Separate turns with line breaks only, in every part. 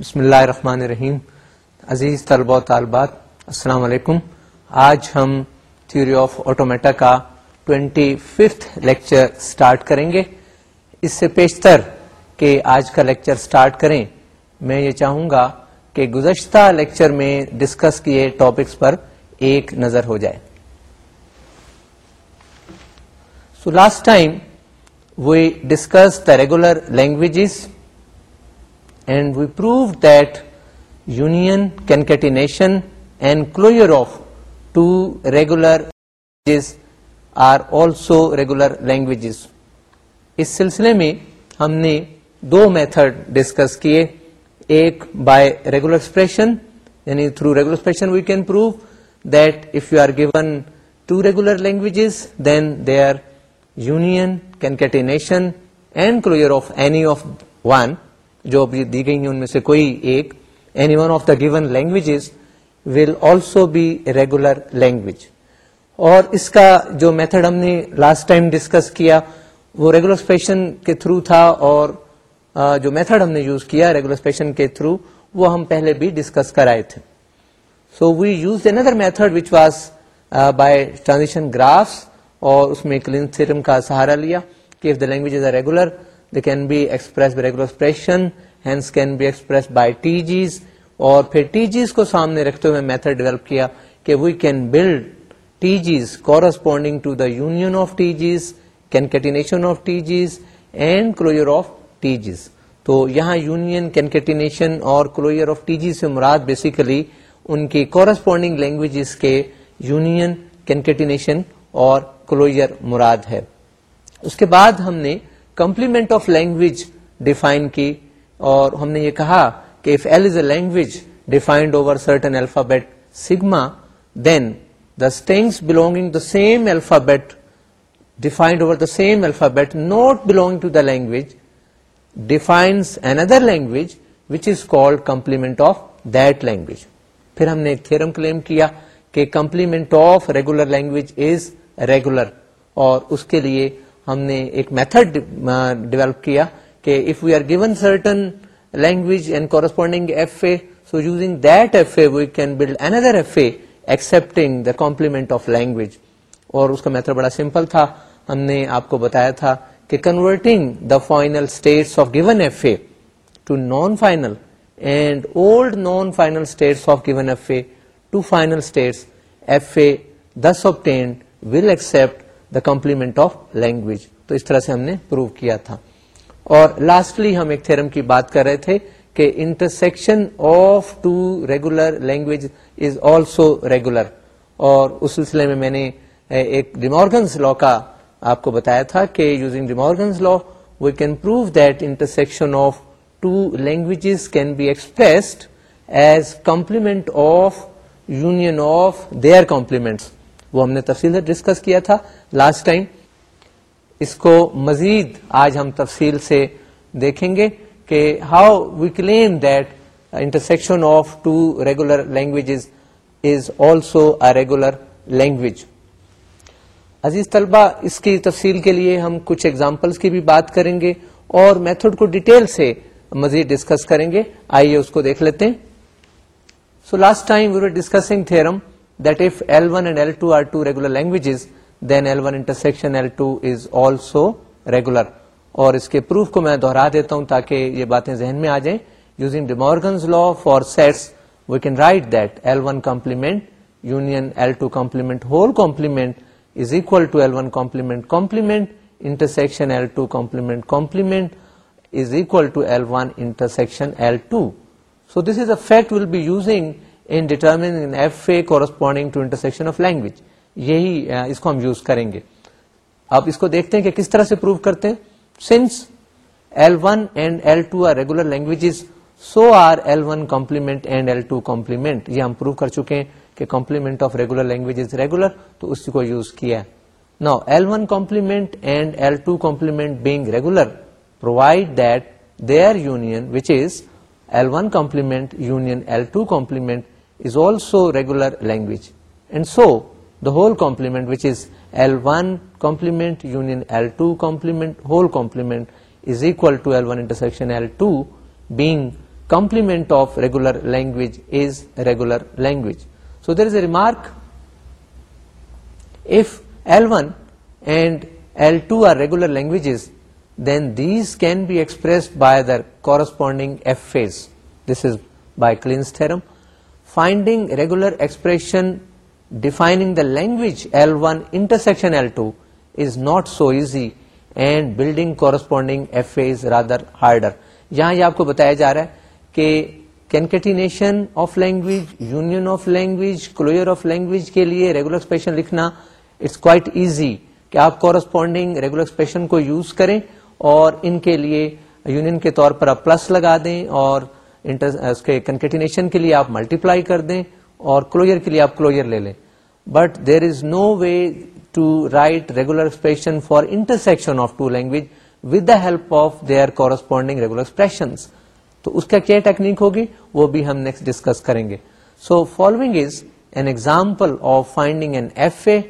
بسم اللہ الرحمن الرحیم عزیز طلبہ و طالبات السلام علیکم آج ہم تھیوری آف آٹومیٹا کا ٹوینٹی ففتھ لیکچر اسٹارٹ کریں گے اس سے پیشتر کہ آج کا لیکچر اسٹارٹ کریں میں یہ چاہوں گا کہ گزشتہ لیکچر میں ڈسکس کیے ٹاپکس پر ایک نظر ہو جائے so last time we discuss the regular languages languages اس سلسلے میں ہم نے دو میتھڈ ڈسکس کیے ایک بائی ریگولر یعنی through expression we can prove that if you are given two regular languages then they are union concat and closure of any of one جو ابھی دی گئی ہیں ان میں سے کوئی ایک any one of the given languages will also be regular language اور اس کا جو میتھڈ ہم نے لاسٹ ٹائم ڈسکس کیا وہ ریگولر اسپیشن کے تھرو تھا اور جو میتھڈ ہم نے یوز کیا ریگولر اسپیشن کے تھرو وہ ہم پہلے بھی ڈسکس کرائے تھے so we use another method which was by transition graphs اور اس میں کلین تھرم کا سہارا لیا کہ if the language is a regular can be express by regular hands can be express by T Gs اور پھر ٹی جیز کو سامنے رکھتے ہوئے میتھڈ ڈیولپ کیا کہ we can build T Gs corresponding to the union of T Gs concatenation of T Gs and closure of T Gs تو یہاں یونین کینکٹینیشن اور کلوئر آف ٹی جیز سے مراد بیسیکلی ان کی کورسپونڈنگ لینگویجز کے یونین کینکٹیشن اور closure مراد ہے اس کے بعد ہم نے کمپلیمنٹ آف لینگویج ڈیفائن کی اور ہم نے یہ کہا کہ if L is a language defined over certain alphabet then the strings belonging the same alphabet defined over the same alphabet not belong to the language defines an other language which is called complement of that language پھر ہم نے ایک theorem claim کیا کہ complement of regular language is regular اور اس کے لیے ہم نے ایک میتھڈ ڈیولپ کیا کہ if we are given certain language and corresponding F A so using that F A we can build another F A accepting the complement of language اور اس کا میتھڈ بڑا سمپل تھا ہم نے آپ کو بتایا تھا کہ converting the final states of given F A to non final and old non final states of given F A to final states F A this obtained will accept the complement of language تو اس طرح سے ہم نے prove کیا تھا اور lastly ہم ایک تھرم کی بات کر رہے تھے کہ intersection of two regular language is also regular اور اس سلسلے میں میں نے ایک ڈیمارگنس لا کا آپ کو بتایا تھا کہ using De Morgan's law we can prove that intersection of two languages can be expressed as complement of union of their complements وہ ہم نے تفصیل سے ڈسکس کیا تھا لاسٹ ٹائم اس کو مزید آج ہم تفصیل سے دیکھیں گے کہ how we claim that intersection of two regular language is also a regular language عزیز طلبہ اس کی تفصیل کے لیے ہم کچھ ایگزامپلس کی بھی بات کریں گے اور میتھڈ کو ڈیٹیل سے مزید ڈسکس کریں گے آئیے اس کو دیکھ لیتے ہیں so last time we are discussing theorem that if L1 and L2 are two regular languages, then L1 intersection L2 is also regular. اور اس کے پروف کو میں دہرا دیتا ہوں تاکہ یہ باتیں ذہن میں آ جائیں using De Morgan's law for sets we can write that L one complement union L two complement whole complement is equal to L one complement complement intersection L two complement complement is equal to L one intersection L two so this is a fact will be using in determining to intersection of language یہی اس کو ہم use کریں گے آپ اس کو دیکھتے ہیں کہ کس طرح سے پروو کرتے ہیں since L L one and two are regular so are L one complement and L two complement یہ ہم پروو کر چکے ہیں کہ complement of regular language regular تو اس کو یوز کیا نا L one complement and L two complement being regular provide that they are which is L one complement union L two complement is also regular language. And so the whole complement, which is L1 complement union L2 complement whole complement, is equal to L1 intersection L2, being complement of regular language is a regular language. So there is a remark: if L1 and L2 are regular languages, then these can be expressed by their corresponding F phase. This is by Kleen's theorem. Finding regular expression expressing the language L L one intersection two is is not so easy and building corresponding F A rather harder یہاں یہ آپ کو بتایا جا رہا ہے کہ concatenation of language union of language closure of language کے لیے ریگولر ایکسپریشن لکھنا اٹس کوائٹ ایزی کہ آپ کورسپونڈنگ ریگولر ایکسپریشن کو یوز کریں اور ان کے لیے یونین کے طور پر آپ پلس لگا دیں اور اس کے کنکیٹینیشن کے لیے آپ ملٹیپلائی کر دیں اور کلوئر کے لیے آپ کلوئر لے لیں but there is no way to write regular expression for intersection of two language with the help of their corresponding regular expression تو اس کا کیا ٹیکنیک ہوگی وہ بھی ہم نیکسٹ ڈسکس کریں گے so following is an example of finding an F A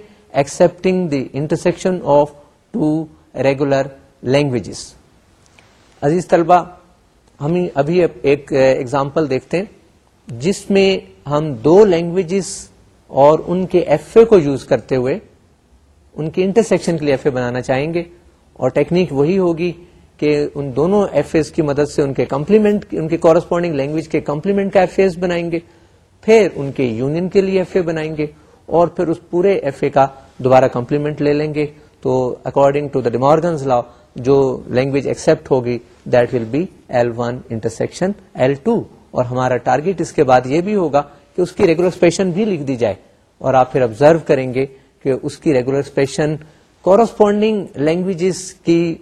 accepting the intersection of two regular languages عزیز طلبہ ہم ابھی ایک ایگزامپل دیکھتے ہیں جس میں ہم دو لینگویجز اور ان کے ایف اے کو یوز کرتے ہوئے ان کے انٹرسیکشن کے لیے ایف اے بنانا چاہیں گے اور ٹیکنیک وہی ہوگی کہ ان دونوں ایف اے کی مدد سے ان کے کمپلیمنٹ ان کے کورسپونڈنگ لینگویج کے کمپلیمنٹ کا ایف اے بنائیں گے پھر ان کے یونین کے لیے ایف اے بنائیں گے اور پھر اس پورے ایف اے کا دوبارہ کمپلیمنٹ لے لیں گے تو according to the De Morgan's law جو لینگویج ایکسپٹ ہوگی that will be L one intersection L two اور ہمارا ٹارگیٹ اس کے بعد یہ بھی ہوگا کہ اس کی ریگولر اسپیشن بھی لکھ دی جائے اور آپ پھر آبزرو کریں گے کہ اس کی ریگولر اسپیشن کورسپونڈنگ لینگویجز کی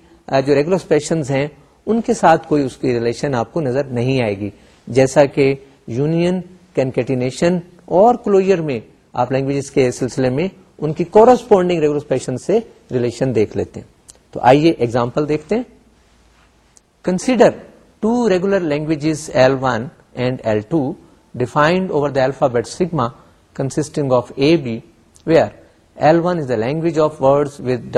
جو ریگولر اسپیشنز ہیں ان کے ساتھ کوئی اس کی ریلیشن آپ کو نظر نہیں آئے گی جیسا کہ یونین کینکیٹینیشن اور کلوئر میں آپ لینگویجز کے سلسلے میں ان کی کورسپونڈنگ ریگولر اسپیشن سے ریلیشن دیکھ لیتے ہیں تو آئیے ایگزامپل دیکھتے ہیں consider two regular language L one and L two defined over the alphabet sigma sigma consisting of A B where L one is the language of word with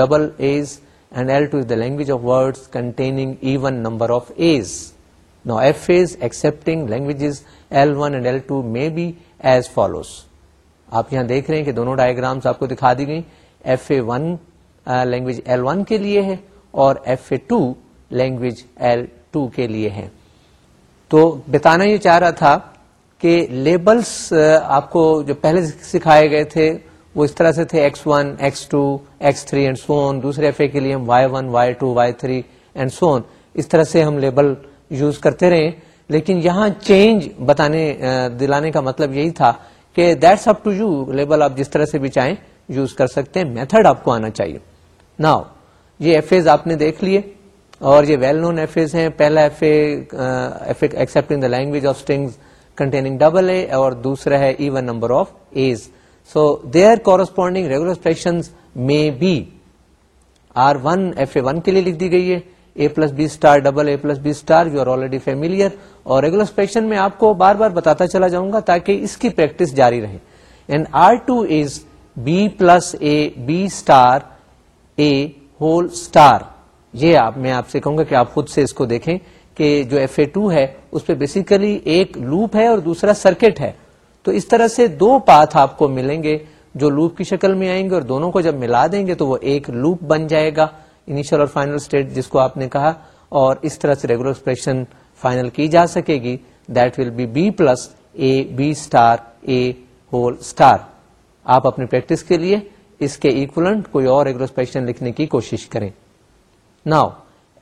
containing even number of a's no F accepting languages L one and L two may be as follows آپ یہاں دیکھ رہے ہیں کہ دونوں diagrams آپ کو دکھا دی گئی F A one language L one کے لیے ہے اور F A two language L two کے لیے ہے تو بتانا یہ چاہ رہا تھا کہ لیبلس آپ کو جو پہلے سکھائے گئے تھے وہ اس طرح سے تھے x one x two x three and so دوسرے ایف اے کے لیے ہم y one y two y three and so on طرح سے ہم لیبل یوز کرتے رہے لیکن یہاں چینج بتانے دلانے کا مطلب یہی تھا کہ that's up to you label آپ جس طرح سے بھی چاہیں یوز کر سکتے ہیں میتھڈ آپ کو آنا چاہیے ناؤ یہ ایف ایز آپ نے دیکھ لیے اور یہ ویل نون ایف ایز ہیں پہلا F A accepting the language of strings containing double A اور دوسرا ہے even number of As so their corresponding regular expression میں B R one F A one کے لیے لکھ دی گئی ہے A plus B star double A plus B star you are already familiar اور ریگولر ایکسپریشن میں آپ کو بار بار بتاتا چلا جاؤں گا تاکہ اس کی پریکٹس جاری رہے and R two is B plus A B star A whole star یہ آپ میں آپ سے کہوں گا کہ آپ خود سے اس کو دیکھیں کہ جو ایف اے ٹو ہے اس پہ بیسیکلی ایک لوپ ہے اور دوسرا سرکٹ ہے تو اس طرح سے دو پاتھ آپ کو ملیں گے جو لوپ کی شکل میں آئیں گے اور دونوں کو جب ملا دیں گے تو وہ ایک لوپ بن جائے گا انیشل اور فائنل اسٹیٹ جس کو آپ نے کہا اور اس طرح سے ریگولر ایکسپریشن فائنل کی جا سکے گی that will be B plus A B star A whole star آپ اپنی پریکٹس کے لیے اس کے ایکولنٹ کوئی اور لکھنے کی کوشش کریں now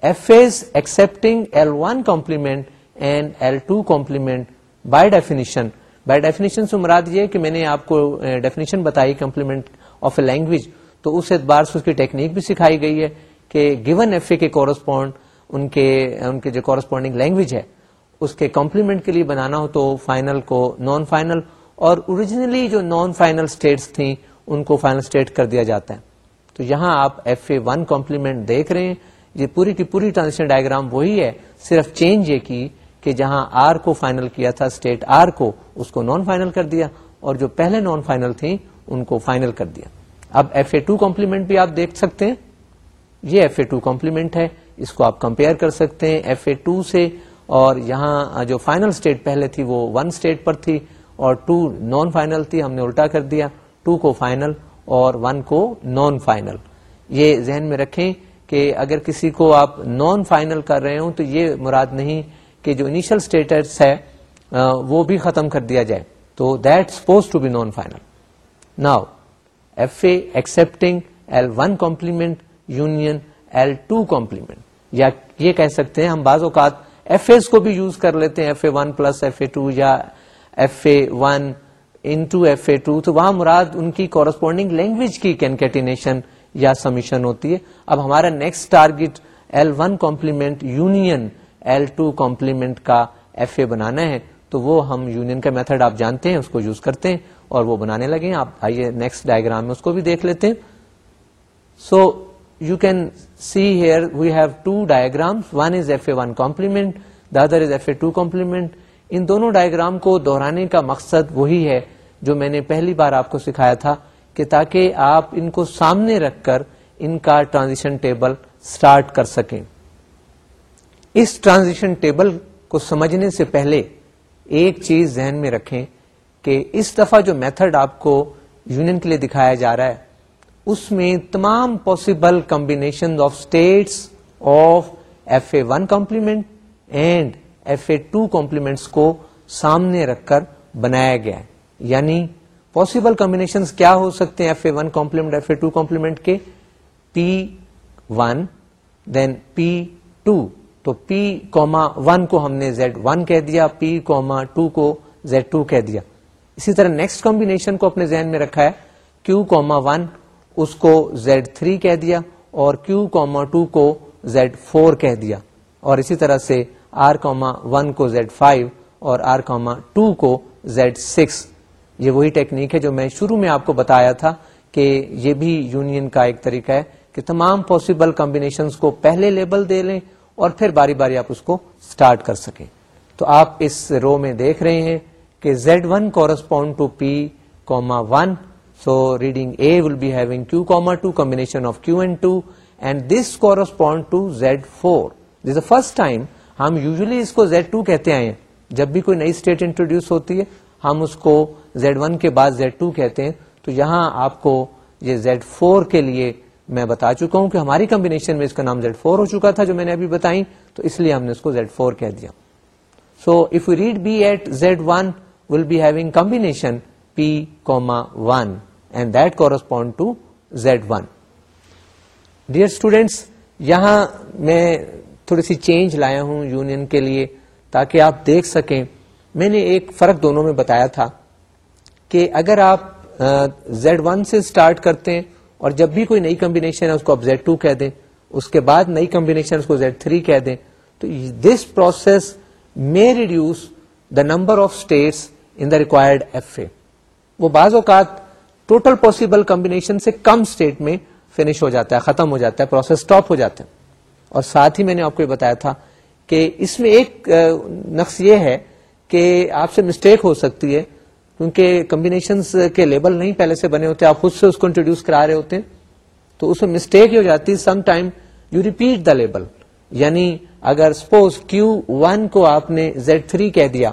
F accepting L one complement and L two complement by definition by definition سے مراد یہ کہ میں نے آپ کو ڈیفینیشن بتائی کمپلیمنٹ آف اے لینگویج تو اس اعتبار سے اس کی ٹیکنیک بھی سکھائی گئی ہے کہ گیون ایف اے کے کورسپونڈ ان کے ان کے جو کورسپونڈنگ لینگویج ہے اس کے کمپلیمنٹ کے لیے بنانا ہو تو فائنل کو نان فائنل اور اوریجنلی جو نان فائنل اسٹیٹس تھیں ان کو فائنل اسٹیٹ کر دیا جاتا ہے تو یہاں آپ ایف اے ون کمپلیمنٹ دیکھ رہے ہیں یہ پوری کی پوری ٹرانزیکشن ڈائگرام وہی ہے صرف چینج یہ کی کہ جہاں آر کو فائنل کیا تھا اسٹیٹ آر کو کو اس نان فائنل کر دیا اور جو پہلے نان فائنل تھیں ان کو فائنل کر دیا اب ایف اے ٹو کمپلیمنٹ بھی آپ دیکھ سکتے ہیں یہ ایف اے ٹو کمپلیمنٹ ہے اس کو آپ کمپیئر کر سکتے ہیں ایف اے ٹو سے اور یہاں جو فائنل اسٹیٹ پہلے تھی وہ ون اسٹیٹ پر تھی اور ٹو نان فائنل تھی ہم نے الٹا کر دیا ٹو کو فائنل اور ون کو نان فائنل یہ ذہن میں رکھیں کہ اگر کسی کو آپ نان فائنل کر رہے ہوں تو یہ مراد نہیں کہ جو انیشل اسٹیٹس ہے وہ بھی ختم کر دیا جائے تو that suppose to be non final now F A accepting L one complement union L two complement یا یہ کہہ سکتے ہیں ہم بعض اوقات ایف اے کو بھی یوز کر لیتے ہیں F A one plus F A two یا F A one into F A two تو وہاں مراد ان کی کورسپونڈنگ لینگویج کی کینکیٹینیشن یا سمیشن ہوتی ہے اب ہمارا next target L one complement union L two complement کا ایف اے بنانا ہے تو وہ ہم یونین کا میتھڈ آپ جانتے ہیں اس کو یوز کرتے ہیں اور وہ بنانے لگے ہیں آپ آئیے نیکسٹ ڈائگرام میں اس کو بھی دیکھ لیتے ہیں so you can see here we have two diagram one is F A one complement the other is F A two complement ان دونوں ڈائگرام کو دہرانے کا مقصد وہی ہے جو میں نے پہلی بار آپ کو سکھایا تھا کہ تاکہ آپ ان کو سامنے رکھ کر ان کا ٹرانزیشن ٹیبل سٹارٹ کر سکیں اس ٹرانزیشن ٹیبل کو سمجھنے سے پہلے ایک چیز ذہن میں رکھیں کہ اس دفعہ جو میتھڈ آپ کو یونین کے لیے دکھایا جا رہا ہے اس میں تمام possible combination of states of F A one complement and F A two complements کو سامنے رکھ کر بنایا گیا ہے یعنی پاسبل کمبینیشن کیا ہو سکتے ہیں F A one complement F A two complement کے پی ون دین پی ٹو تو پی کوما ون کو ہم نے زیڈ ون کہہ دیا پی کوما ٹو کو زیڈ ٹو کہہ دیا اسی طرح نیکسٹ کمبینیشن کو اپنے ذہن میں رکھا ہے کیو کوما ون اس کو زیڈ تھری کہہ دیا اور کیو کوما ٹو کو زیڈ فور کہہ دیا اور اسی طرح سے آر کوما ون کو زیڈ فائیو اور آر کوما ٹو کو زیڈ سکس یہ وہی ٹیکنیک ہے جو میں شروع میں آپ کو بتایا تھا کہ یہ بھی یونین کا ایک طریقہ ہے کہ تمام پاسبل کمبینیشن کو پہلے لیبل دے لیں اور پھر باری باری آپ اس کو اسٹارٹ کر سکیں تو آپ اس رو میں دیکھ رہے ہیں کہ Z one correspond to P comma one so reading A will be having Q comma two combination of Q and two and this correspond to Z four this first time ہم یوزلی اس کو Z two کہتے آئے ہیں جب بھی کوئی نئی اسٹیٹ انٹروڈیوس ہوتی ہے ہم اس کو زیڈ ون کے بعد زیڈ ٹو کہتے ہیں تو یہاں آپ کو یہ زیڈ فور کے لیے میں بتا چکا ہوں کہ ہماری کمبینیشن میں اس کا نام زیڈ فور ہو چکا تھا جو میں نے ابھی بتائی تو اس لیے ہم نے اس کو زیڈ فور کہہ دیا so if you read B at Z one will be having combination P comma one and that correspond to Z one dear students یہاں میں تھوڑی سی چینج لایا ہوں یونین کے لیے تاکہ آپ دیکھ سکیں میں نے ایک فرق دونوں میں بتایا تھا کہ اگر آپ زیڈ ون سے اسٹارٹ کرتے ہیں اور جب بھی کوئی نئی کمبینیشن ہے اس کو آپ زیڈ ٹو کہہ دیں اس کے بعد نئی کمبینیشن کو زیڈ تھری کہہ دیں تو دس پروسیس میں reduce the number of states in the required F A وہ بعض اوقات ٹوٹل پاسبل کمبینیشن سے کم اسٹیٹ میں فنش ہو جاتا ہے ختم ہو جاتا ہے پروسیس اسٹاپ ہو جاتا ہے اور ساتھ ہی میں نے آپ کو یہ بتایا تھا کہ اس میں ایک نقص یہ ہے کہ آپ سے مسٹیک ہو سکتی ہے کیونکہ کمبینیشنز کے لیبل نہیں پہلے سے بنے ہوتے آپ خود سے اس کو انٹروڈیوس کرا رہے ہوتے ہیں تو اس میں مسٹیک ہو جاتی some time you repeat the label یعنی اگر سپوز کیو ون کو آپ نے زیڈ تھری کہہ دیا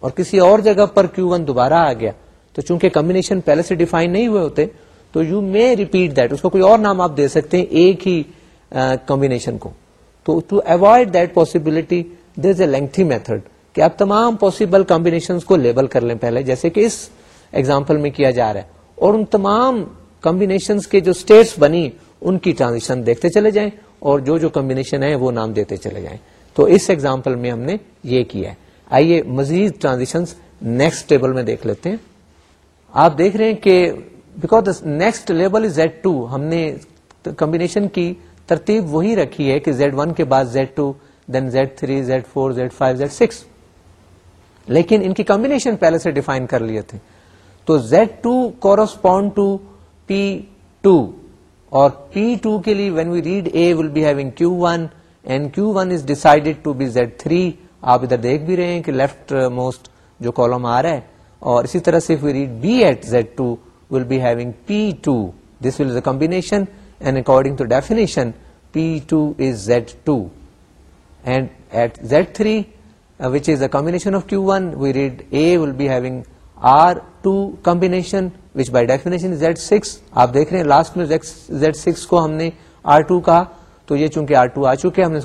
اور کسی اور جگہ پر کیو ون دوبارہ آ گیا تو چونکہ کمبینیشن پہلے سے ڈیفائن نہیں ہوئے ہوتے تو یو مے ریپیٹ دیٹ اس کو کوئی اور نام آپ دے سکتے ہیں ایک ہی کمبینیشن کو تو to avoid that possibility there is a lengthy method کہ آپ تمام پاسبل کمبینیشن کو لیبل کر لیں پہلے جیسے کہ اس ایگزامپل میں کیا جا رہا ہے اور ان تمام کمبینیشن کے جو اسٹیٹس بنی ان کی ٹرانزیکشن دیکھتے چلے جائیں اور جو جو کمبینیشن ہے وہ نام دیتے چلے جائیں تو اس ایگزامپل میں ہم نے یہ کیا ہے آئیے مزید ٹرانزیشن نیکسٹ ٹیبل میں دیکھ لیتے ہیں آپ دیکھ رہے ہیں کہ because next label is at two ہم نے کمبینیشن کی ترتیب وہی رکھی ہے کہ زیڈ ون کے بعد Z two then Z three Z four Z five Z six لیکن ان کی کمبینیشن پہلے سے ڈیفائن کر لیے تھے تو Z two correspond to P two اور پی ٹو کے لیے when we read A will be having Q one and Q one is decided to be Z three آپ ادھر دیکھ بھی رہے ہیں کہ لیفٹ موسٹ جو کالم آ رہا ہے اور اسی طرح سے read B at Z two will be having P two this will is a combination آپ دیکھ رہے ہیں لاسٹ میں کو ہم نے آر ٹو کہا تو یہ چونکہ ٹو آ چکے ہم نے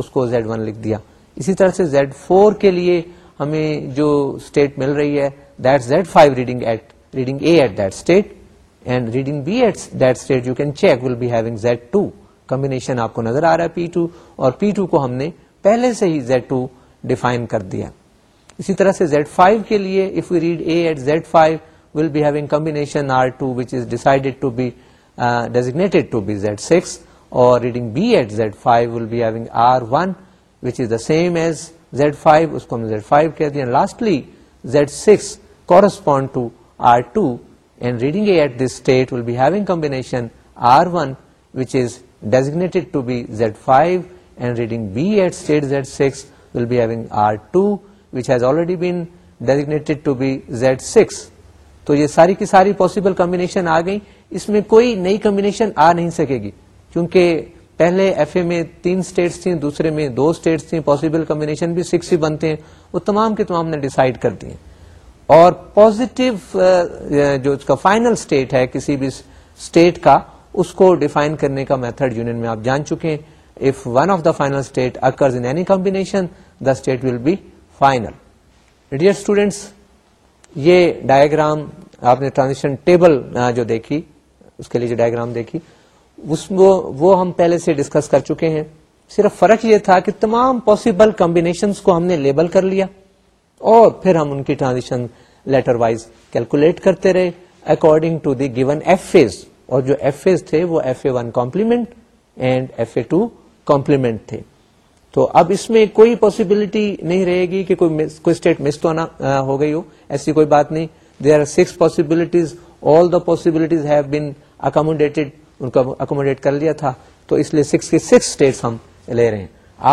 اس کو زیڈ ون لکھ دیا اسی طرح سے زیڈ فور کے لیے ہمیں جو اسٹیٹ مل رہی ہے that Z five reading eight reading A eight that state and reading B eight that state you can check will be having Z two combination آپ کو نظر آ رہا ہے پی ٹو اور پی ٹو کو ہم نے پہلے سے ہی زیڈ ٹو ڈیفائن کر دیا اسی طرح سے زیڈ فائیو کے لیے if you read A at Z five will be having combination R two which is decided to be designated to be Z six اور reading B at Z five will be having R one same as Z five اس کو ساری کی ساری combination آ گئی اس میں کوئی نئی combination آ نہیں سکے گی کیونکہ پہلے ایف اے میں تین اسٹیٹس تھیں دوسرے میں دو اسٹیٹس تھیں پوسیبل کمبینیشن بھی سکس ہی بنتے ہیں وہ تمام کے تمام نے ڈیسائیڈ کر دیے اور پوزیٹو جو اس اس کا کا کا فائنل ہے کسی بھی کو ڈیفائن کرنے میتھڈ یونین میں آپ جان چکے ہیں if one of the final state occurs in any combination the state will be final dear students یہ ڈائگرام آپ نے ٹرانزیشن ٹیبل جو دیکھی اس کے لیے جو ڈائگرام دیکھی اس وہ ہم پہلے سے ڈسکس کر چکے ہیں صرف فرق یہ تھا کہ تمام پاسبل کمبینیشن کو ہم نے لیبل کر لیا اور پھر ہم ان کی ٹرانزیشن لیٹر وائز کیلکولیٹ کرتے رہے according to the given F اور جو ایف ایز تھے وہ F A one complement and F A two complement تھے تو اب اس میں کوئی پاسبلٹی نہیں رہے گی کہ کوئی کوئی اسٹیٹ تو ہو گئی ہو ایسی کوئی بات نہیں they are six possibilities all the possibilities have been accommodated ان کو اکوموڈیٹ کر لیا تھا تو اس لیے سکس کی سکس اسٹیٹس ہم لے رہے ہیں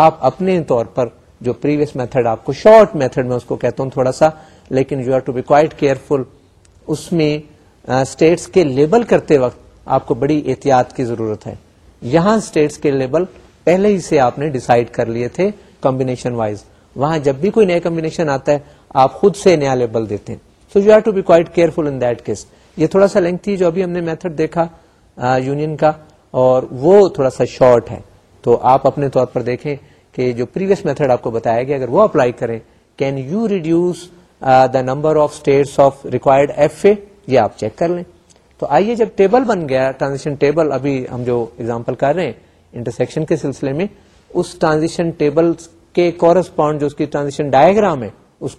آپ اپنے طور پر جو پریویس میتھڈ آپ کو شارٹ میتھڈ میں اس اس کو کہتا ہوں تھوڑا سا لیکن you are to be quite میں اسٹیٹس کے لیبل کرتے وقت آپ کو بڑی احتیاط کی ضرورت ہے یہاں اسٹیٹس کے لیبل پہلے ہی سے آپ نے ڈسائڈ کر لیے تھے کمبینیشن وائز وہاں جب بھی کوئی نیا کمبینیشن آتا ہے آپ خود سے نیا لیبل دیتے ہیں so you are to be quite careful that case یہ تھوڑا سا لینگ تھی جو ابھی ہم نے میتھڈ دیکھا یونین کا اور وہ تھوڑا سا شارٹ ہے تو آپ اپنے طور پر دیکھیں کہ جو پریویس میتھڈ آپ کو بتایا گیا اگر وہ اپلائی کریں can you reduce number of state of required F A یہ آپ چیک کر لیں تو آئیے جب ٹیبل بن گیا ٹرانزیشن ٹیبل ابھی ہم جو کر رہے ہیں انٹرسیکشن کے سلسلے میں اس ٹرانزیشن ٹیبل کے کورسپونڈ جو اس اس کی ٹرانزیشن ڈائگرام ہے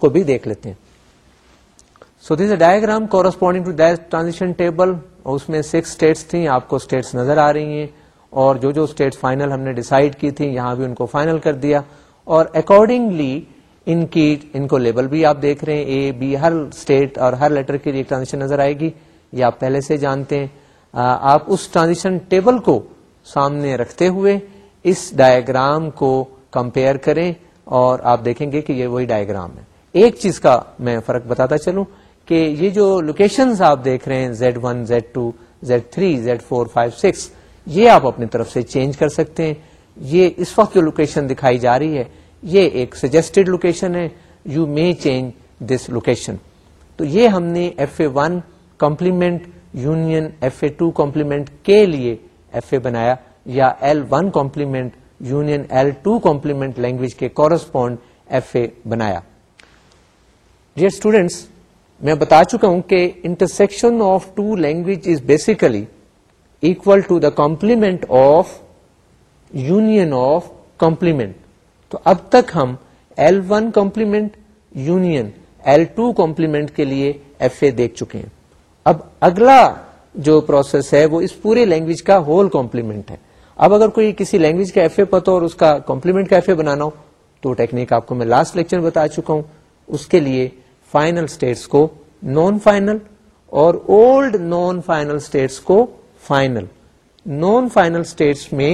کو بھی دیکھ لیتے ہیں so this A corresponding to that transition table اس میں سکس اسٹیٹس تھیں آپ کو اسٹیٹس نظر آ رہی ہیں اور جو جو اسٹیٹ فائنل ہم نے ڈسائڈ کی تھی یہاں بھی ان کو فائنل کر دیا اور اکارڈنگلی ان کی ان کو لیبل بھی آپ دیکھ رہے ہیں اے بی ہر اسٹیٹ اور ہر لیٹر کی ٹرانزیکشن نظر آئے گی یہ آپ پہلے سے جانتے ہیں آپ اس ٹرانزیکشن ٹیبل کو سامنے رکھتے ہوئے اس ڈائگرام کو کمپیئر کریں اور آپ دیکھیں گے کہ یہ وہی ڈائگرام ہے ایک چیز کا میں فرق بتاتا چلوں کہ یہ جو لوکیشن آپ دیکھ رہے ہیں Z one Z two Z three Z four five six یہ آپ اپنی طرف سے چینج کر سکتے ہیں یہ اس وقت جو لوکیشن دکھائی جا رہی ہے یہ ایک سجیسٹڈ لوکیشن ہے you may change this location تو یہ ہم نے F A one complement union F A two complement کے لیے ایف اے بنایا یا L one complement union L two complement language کے کورسپونڈ ایف اے بنایا ڈیئر اسٹوڈینٹس میں بتا چکا ہوں کہ intersection of two language is basically equal to the complement of union of complement تو اب تک ہم L one complement union L two complement کے لیے ایف اے دیکھ چکے ہیں اب اگلا جو پروسیس ہے وہ اس پورے لینگویج کا ہول کمپلیمنٹ ہے اب اگر کوئی کسی لینگویج کا ایف اے پتہ اور اس کا کمپلیمنٹ کا ایف اے بنانا ہو تو ٹیکنیک آپ کو میں لاسٹ لیکچر بتا چکا ہوں اس کے لیے فائنل اسٹیٹس کو نان فائنل اور اولڈ نان فائنل اسٹیٹس کو فائنل نان فائنل اسٹیٹس میں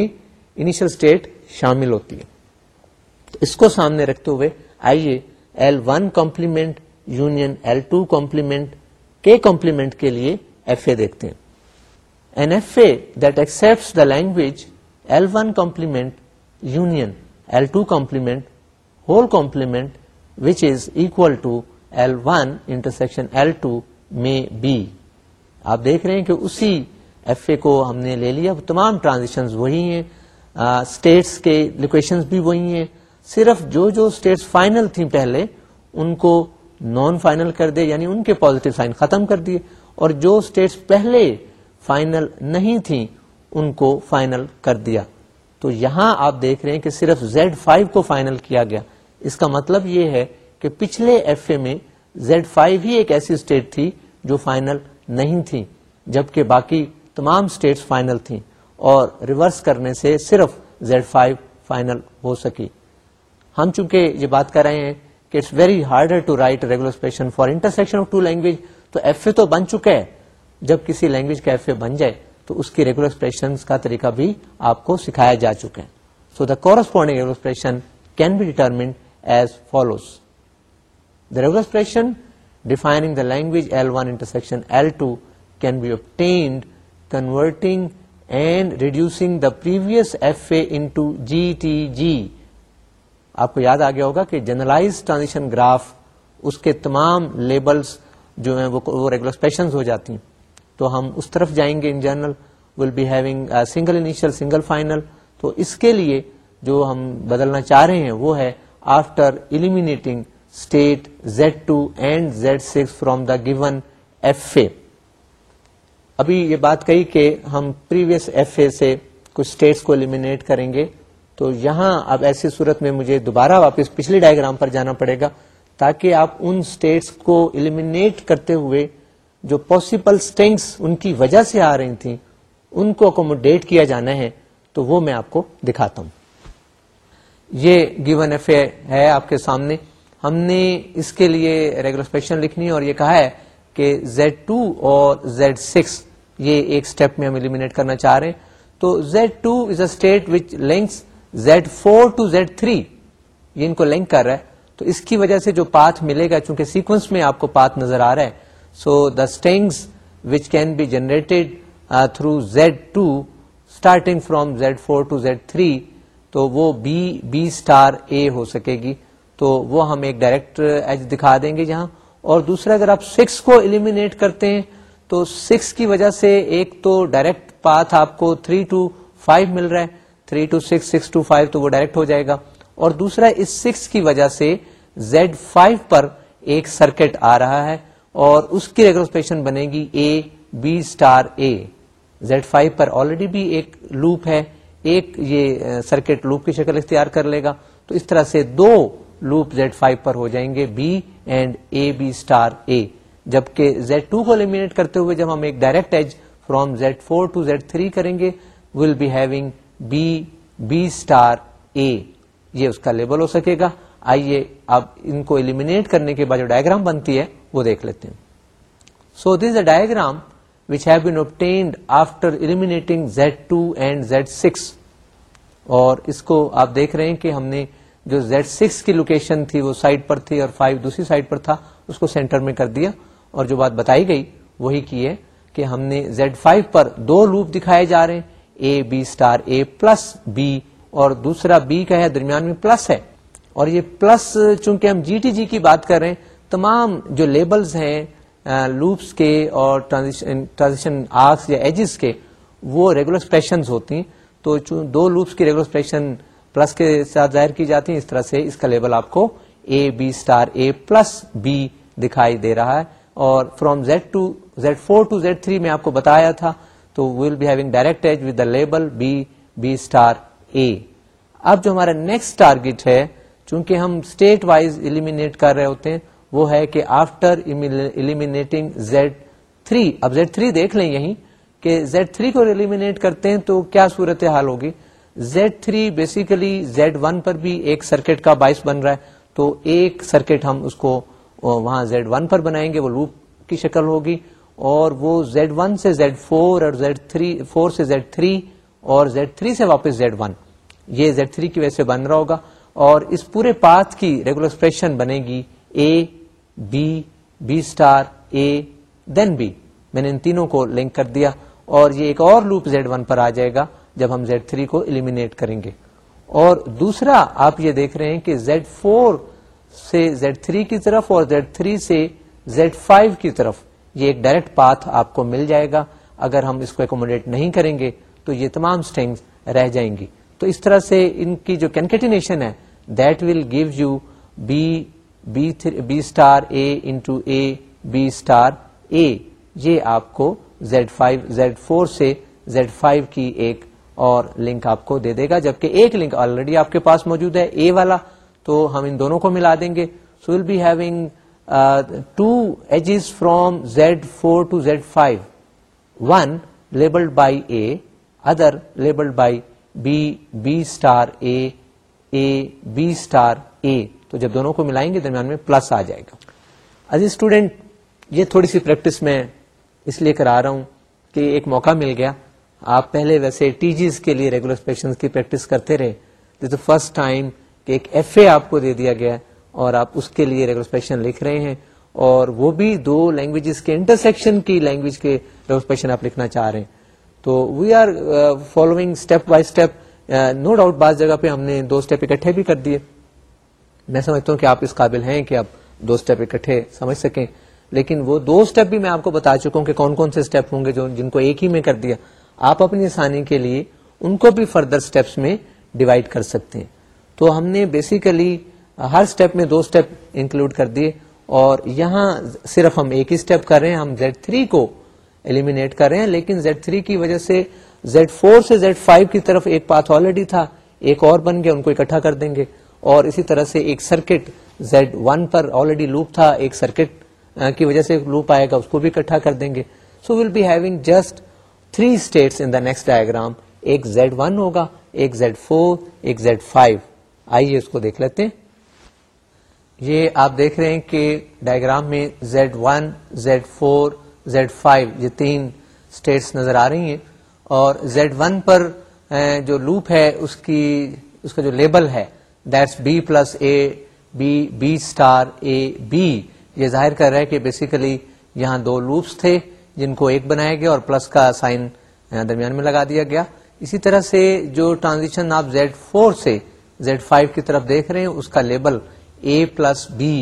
انیشل اسٹیٹ شامل ہوتی ہے اس کو سامنے رکھتے ہوئے آئیے L one complement union L two complement کے کمپلیمنٹ کے لیے ایف اے دیکھتے ہیں an F A that accept the language L one complement union L two complement whole complement which is equal to L one intersection L two میں بی آپ دیکھ رہے ہیں کہ اسی ایف اے کو ہم نے لے لیا وہ تمام ٹرانزیکشن وہی ہیں اسٹیٹس کے لوکیشن بھی وہی ہیں صرف جو جو اسٹیٹس فائنل تھیں پہلے ان کو نان فائنل کر دے یعنی ان کے پازیٹیو سائن ختم کر دیے اور جو اسٹیٹس پہلے فائنل نہیں تھیں ان کو فائنل کر دیا تو یہاں آپ دیکھ رہے ہیں کہ صرف زیڈ فائیو کو فائنل کیا گیا اس کا مطلب یہ ہے کہ پچھلے ایف اے میں زیڈ فائیو ہی ایک ایسی اسٹیٹ تھی جو فائنل نہیں تھی جبکہ باقی تمام اسٹیٹ فائنل تھیں اور ریورس کرنے سے صرف زیڈ فائیو فائنل ہو سکی ہم چونکہ یہ بات کر رہے ہیں کہ it's very to to write regular for intersection of language تو ایف اے تو بن چکے ہیں جب کسی لینگویج کا ایف اے بن جائے تو اس کی ریگولر اسپریشن کا طریقہ بھی آپ کو سکھایا جا چکے ہیں so the corresponding regular can be determined as follows the defining the language L one L1 intersection L two can be converting converting and reducing the previous F A جی آپ کو یاد آ گیا ہوگا کہ جنرلائز ٹرانزیشن گراف اس کے تمام لیبلس جو ہیں وہ ریگولر ہو جاتی ہیں تو ہم اس طرف جائیں گے in general will be having single initial single final تو اس کے لیے جو ہم بدلنا چاہ رہے ہیں وہ ہے after eliminating from the given F A ابھی یہ بات کہی کہ ہم پریویس ایف اے سے کچھ اسٹیٹس کو المینیٹ کریں گے تو یہاں اب ایسی صورت میں مجھے دوبارہ واپس پچھلے ڈائگرام پر جانا پڑے گا تاکہ آپ ان اسٹیٹس کو المینیٹ کرتے ہوئے جو پاسبل اسٹینگس ان کی وجہ سے آ رہی تھیں ان کو اکوموڈیٹ کیا جانا ہے تو وہ میں آپ کو دکھاتا ہوں یہ گیون ایف اے ہے آپ کے سامنے ہم نے اس کے لیے ریگولر لکھنی اور یہ کہا ہے کہ Z2 اور Z6 یہ ایک اسٹیپ میں ہم ایلیمنیٹ کرنا چاہ رہے ہیں تو Z2 to is a links Z four to Z یہ ان کو لنک کر رہا ہے تو اس کی وجہ سے جو پاتھ ملے گا چونکہ سیکوینس میں آپ کو پاتھ نظر آ رہا ہے so the strings which can be generated through Z two starting from Z four to Z three تو وہ بی بی اسٹار اے ہو سکے گی تو وہ ہم ایک ڈائریکٹ ایج دکھا دیں گے یہاں اور دوسرا اگر آپ سکس کو ایلیمینیٹ کرتے ہیں تو سکس کی وجہ سے ایک تو ڈائریکٹ پاتھ آپ کو تھری ٹو فائیو مل رہا ہے three two six six two five تو وہ ڈائریکٹ ہو جائے گا اور دوسرا اس سکس کی وجہ سے زیڈ فائیو پر ایک سرکٹ آ رہا ہے اور اس کی ریگروسپیشن بنے گی a b star a Z five per already بھی ایک لوپ ہے ایک یہ سرکٹ uh, لوپ کی شکل اختیار کر لے گا تو اس طرح سے دو لوپ زیڈ فائیو پر ہو جائیں گے b and a b star a جبکہ زیڈ ٹو کو الم کرتے ہوئے جب ہم ایک direct edge from Z four to Z three کریں گے will be b having star a یہ اس کا لیبل ہو سکے گا آئیے اب ان کو کرنے کے بعد جو ڈائگرام بنتی ہے وہ دیکھ لیتے ہیں so this a diagram which have been obtained after eliminating Z two and Z six اور اس کو آپ دیکھ رہے ہیں کہ ہم نے جو زیڈ سکس کی لوکیشن تھی وہ سائٹ پر تھی اور فائیو دوسری سائٹ پر تھا اس کو سینٹر میں کر دیا اور جو بات بتائی گئی وہی کی ہے کہ ہم نے زیڈ فائیو پر دو لوپ دکھائے جا رہے ہیں a b star a plus b اور دوسرا بی کا ہے درمیان میں پلس ہے اور یہ پلس چونکہ ہم جی ٹی جی کی بات کر رہے ہیں تمام جو لیبلز ہیں لوپس کے اور ٹرانزیشن آرکس یا ایجز کے وہ ریگولر ایکسپریشنز ہوتی ہیں تو دو لوپس کی ریگولر ایکسپریشن پلس کے ساتھ ظاہر کی جاتی ہیں اس طرح سے اس کا لیبل آپ کو a b star a plus b دکھائی دے رہا ہے اور from Z two Z four to Z three میں آپ کو بتایا تھا تو we'll be having direct edge with the label b b star a اب جو ہمارا نیکسٹ ٹارگیٹ ہے چونکہ ہم اسٹیٹ وائز ایلیمینیٹ کر رہے ہوتے ہیں وہ ہے کہ آفٹر ایلیمینیٹنگ زیڈ تھری اب زیڈ تھری دیکھ لیں یہیں کہ زیڈ تھری کو ایلیمینیٹ کرتے ہیں تو کیا صورت حال ہوگی Z3 تھری بیسیکلی زیڈ پر بھی ایک سرکٹ کا باعث بن رہا ہے تو ایک سرکٹ ہم اس کو وہاں زیڈ پر بنائیں گے وہ لوپ کی شکل ہوگی اور وہ Z1 سے Z4 اور Z3 4 سے Z3 اور Z3 سے واپس Z1 یہ Z3 کی وجہ سے بن رہا ہوگا اور اس پورے پاتھ کی ریگولر ایکسپریشن بنے گی a b star a then b میں نے ان تینوں کو لنک کر دیا اور یہ ایک اور لوپ زیڈ ون پر آ جائے گا جب ہم زیڈ تھری کو المینیٹ کریں گے اور دوسرا آپ یہ دیکھ رہے ہیں کہ زیڈ فور سے زیڈ تھری کی طرف اور زیڈ تھری سے زیڈ فائیو کی طرف یہ ایک ڈائریکٹ پاتھ آپ کو مل جائے گا اگر ہم اس کو ایکوموڈیٹ نہیں کریں گے تو یہ تمام اسٹینگ رہ جائیں گی تو اس طرح سے ان کی جو کینکٹینیشن ہے that will give you b b b star star a a into a یہ آپ کو زیڈ فائیو زیڈ فور سے زیڈ فائیو کی ایک اور لنک آپ کو دے دے گا جبکہ ایک لنک آلریڈی آپ کے پاس موجود ہے اے والا تو ہم ان دونوں کو ملا دیں گے so will be having two edges from Z four to Z five one labelled by a other labelled by b b star a a b star a تو جب دونوں کو ملائیں گے درمیان میں پلس آ جائے گا از اسٹوڈینٹ یہ تھوڑی سی پریکٹس میں اس لیے کرا رہا ہوں کہ ایک موقع مل گیا آپ پہلے ویسے ٹی جیز کے لیے ریگولر ایکسپریشنس کی پریکٹس کرتے رہے دس دا فرسٹ ٹائم کہ ایک ایف اے آپ کو دے دیا گیا اور آپ اس کے لیے ریگولر ایکسپریشن لکھ رہے ہیں اور وہ بھی دو لینگویجز کے انٹرسیکشن کی لینگویج کے ریگولر ایکسپریشن آپ لکھنا چاہ رہے ہیں تو we are following step by step no doubt بعض جگہ پہ ہم نے دو اسٹیپ اکٹھے بھی کر دیے میں سمجھتا ہوں کہ آپ اس قابل ہیں کہ آپ دو اسٹیپ اکٹھے سمجھ سکیں لیکن وہ دو اسٹیپ بھی میں آپ کو بتا چکا ہوں کہ کون کون سے اسٹیپ ہوں گے جو جن کو ایک ہی میں کر دیا آپ اپنی آسانی کے لیے ان کو بھی فردر اسٹیپس میں ڈیوائڈ کر سکتے ہیں تو ہم نے بیسیکلی ہر اسٹیپ میں دو اسٹیپ انکلوڈ کر دیے اور یہاں صرف ہم ایک ہی اسٹیپ کر رہے ہیں ہم زیڈ تھری کو ایلیمینیٹ کر رہے ہیں لیکن زیڈ تھری کی وجہ سے زیڈ فور سے زیڈ فائیو کی طرف ایک پاتھ آلریڈی تھا ایک اور بن گیا ان کو اکٹھا کر دیں گے اور اسی طرح سے ایک سرکٹ زیڈ ون پر آلریڈی لوپ تھا ایک سرکٹ کی وجہ سے لوپ آئے گا اس کو بھی اکٹھا کر دیں گے so we'll having just three states in the next diagram ایک زیڈ ون ہوگا ایک زیڈ فور ایک زیڈ فائیو آئیے اس کو دیکھ لیتے ہیں یہ آپ دیکھ رہے ہیں کہ ڈائگرام میں Z Z Z one four five یہ تین اسٹیٹس نظر آ رہی ہیں اور زیڈ ون پر جو لوپ ہے اس کی اس کا جو لیبل ہے that's b plus a b b star a b یہ ظاہر کر رہا ہے کہ بیسیکلی یہاں دو لوپس تھے جن کو ایک بنایا گیا اور پلس کا سائن درمیان میں لگا دیا گیا اسی طرح سے جو ٹرانزیشن آپ زیڈ فور سے زیڈ فائیو کی طرف دیکھ رہے ہیں اس کا label plus b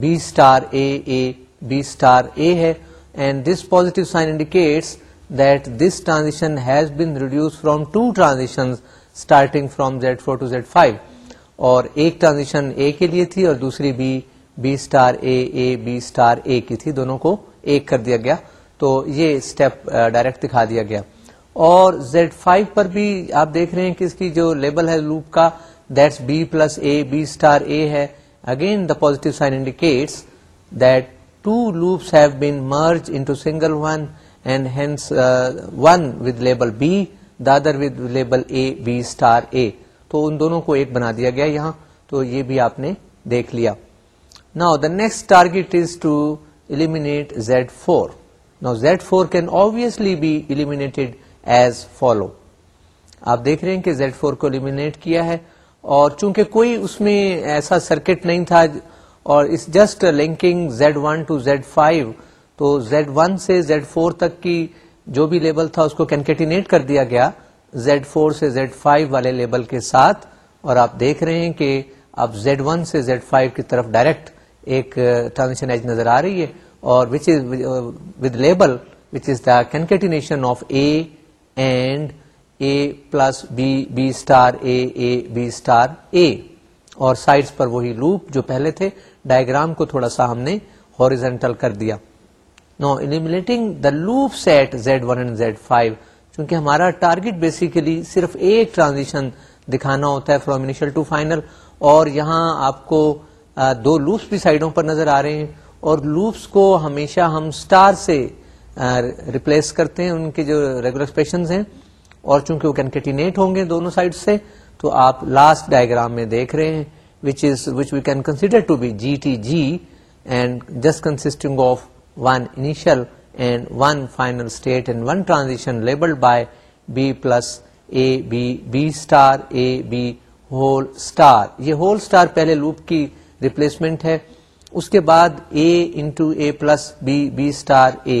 b b star star a a a ہے and this sign indicates that this transition has been reduce from two transaction starting from Z four to Z five اور ایک ٹرانزیشن اے کے لیے تھی اور دوسری b b star a a b star a کی تھی دونوں کو ایک کر دیا گیا تو یہ اسٹیپ ڈائریکٹ uh, دکھا دیا گیا اور زیڈ فائیو پر بھی آپ دیکھ رہے ہیں کہ اس کی جو لیبل ہے لوپ کا that's b plus a b star a ہے again the positive sign indicates that two loops have been merge single one and hence one with label b the other with label a b star a تو ان دونوں کو ایک بنا دیا گیا یہاں تو یہ بھی آپ نے دیکھ لیا نا the next target is to eliminate Z four Now Z four can be be as as follow آپ دیکھ رہے ہیں کہ زیڈ فور کو الم کیا ہے اور چونکہ کوئی اس میں ایسا سرکٹ نہیں تھا اور اس just linking Z one to Z five تو زیڈ ون سے زیڈ فور تک کی جو بھی لیبل تھا اس کو کینکیٹینیٹ کر دیا گیا زیڈ فور سے زیڈ فائیو والے لیبل کے ساتھ اور آپ دیکھ رہے ہیں کہ اب زیڈ ون سے زیڈ فائیو کی طرف ڈائریکٹ ایک ٹرانزیکشن uh, ایج نظر آ رہی ہے پلس بی اور ڈائگرام uh, کو تھوڑا سا ہم نے ہارزینٹل کر دیا eliminating the loop set Z one and Z five چونکہ ہمارا ٹارگیٹ بیسیکلی صرف ایک ٹرانزیشن دکھانا ہوتا ہے فرام انیشل ٹو فائنل اور یہاں آپ کو uh, دو لوپس بھی سائڈوں پر نظر آ رہے ہیں اور لوپس کو ہمیشہ ہم اسٹار سے ریپلیس کرتے ہیں ان کے جو ریگولر ایکسپریشنز ہیں اور چونکہ وہ کینکٹینیٹ ہوں گے دونوں سائڈ سے تو آپ لاسٹ ڈائگرام میں دیکھ رہے ہیں which is which we can consider to be G T G and just consisting of one initial and one final state and one transition labelled by b plus a b b star a b whole star یہ whole star پہلے loop کی replacement ہے اس کے بعد a into a plus b b star a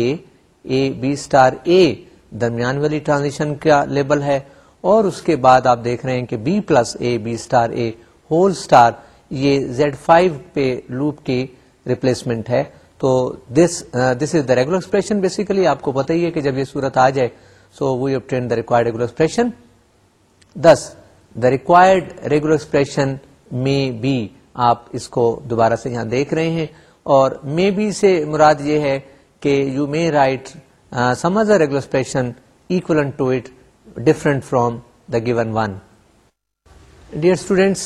a b star a درمیان والی transition کا لیبل ہے اور اس کے بعد آپ دیکھ رہے ہیں کہ b plus a a b whole یہ زیڈ فائیو پہ لوپ کی ریپلیسمنٹ ہے تو this this is the regular expression basically آپ کو پتہ ہی ہے کہ جب یہ صورت آ جائے so we train the required regular expression this the required regular expression may be آپ اس کو دوبارہ سے یہاں دیکھ رہے ہیں اور مے بی سے مراد یہ ہے کہ you may write some as the given one dear students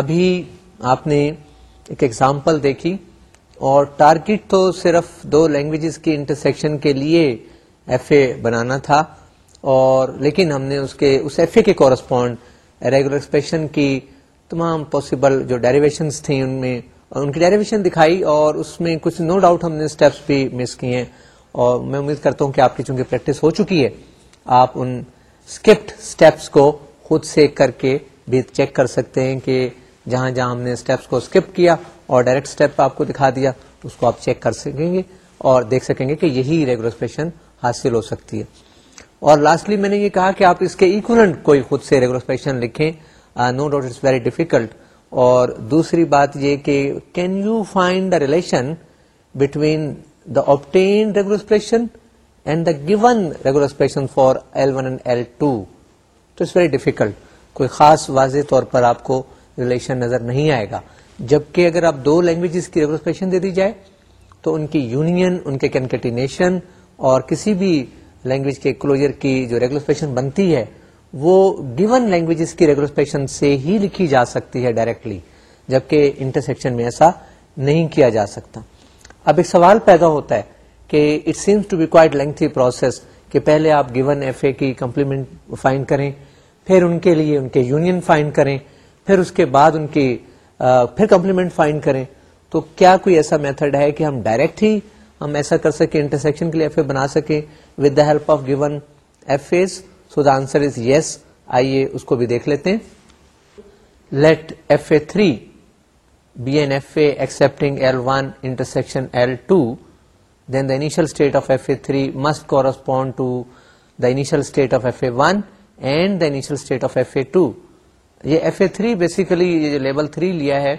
ابھی آپ نے ایک ایگزامپل دیکھی اور ٹارگیٹ تو صرف دو لینگویجز کے انٹرسیکشن کے لیے ایف اے بنانا تھا اور لیکن ہم نے اس کے اس ایف اے کے کورسپونڈ ریگولر ایکسپریشن کی تمام پاسبل جو ڈیریویشنس تھیں ان میں ان کی ڈیریویشن دکھائی اور اس میں کچھ نو ڈاؤٹ ہم نے اسٹیپس بھی مس کیے ہیں اور میں امید کرتا ہوں کہ آپ کی چونکہ پریکٹس ہو چکی ہے آپ ان اسکپٹ اسٹیپس کو خود سے کر کے بھی چیک کر سکتے ہیں کہ جہاں جہاں ہم نے اسٹیپس کو اسکپ کیا اور ڈائریکٹ اسٹیپ آپ کو دکھا دیا اس کو آپ چیک کر سکیں گے اور دیکھ سکیں گے کہ یہی ریگولرسپیشن حاصل ہو سکتی ہے اور لاسٹلی میں نے یہ کہا کہ آپ اس کے ایکولنٹ کوئی خود سے ریگولرسپیشن لکھیں no doubt it's very difficult اور دوسری بات یہ کہ can you find the relation between the obtained expression and the given regular expression for L one and L two تو اٹس ویری ڈیفیکلٹ کوئی خاص واضح طور پر آپ کو ریلیشن نظر نہیں آئے گا جبکہ اگر آپ دو لینگویجز کی ریگولر ایکسپریشن دے دی جائے تو ان کی یونین ان کے کنکٹینیشن اور کسی بھی لینگویج کے کلوجر کی جو ریگولر ایکسپریشن بنتی ہے وہ گیون لینگویجز کی ریگولرسپیکشن سے ہی لکھی جا سکتی ہے ڈائریکٹلی جبکہ انٹرسیکشن میں ایسا نہیں کیا جا سکتا اب ایک سوال پیدا ہوتا ہے کہ it seems to be quite lengthy process کہ پہلے آپ گیون ایف اے کی کمپلیمنٹ فائن کریں پھر ان کے لیے ان کے یونین فائنڈ کریں پھر اس کے بعد ان کی پھر کمپلیمنٹ فائن کریں تو کیا کوئی ایسا میتھڈ ہے کہ ہم ڈائریکٹ ہی ہم ایسا کر سکیں انٹرسیکشن کے لیے ایف اے بنا سکیں with the help of given F A so the answer is yes آئیے اس کو بھی دیکھ لیتے ہیں let F A three be an F A accepting L one intersection L two then the initial state of F A three must correspond to the initial state of F A one and the initial state of F A two یہ F A three basically یہ جو level three لیا ہے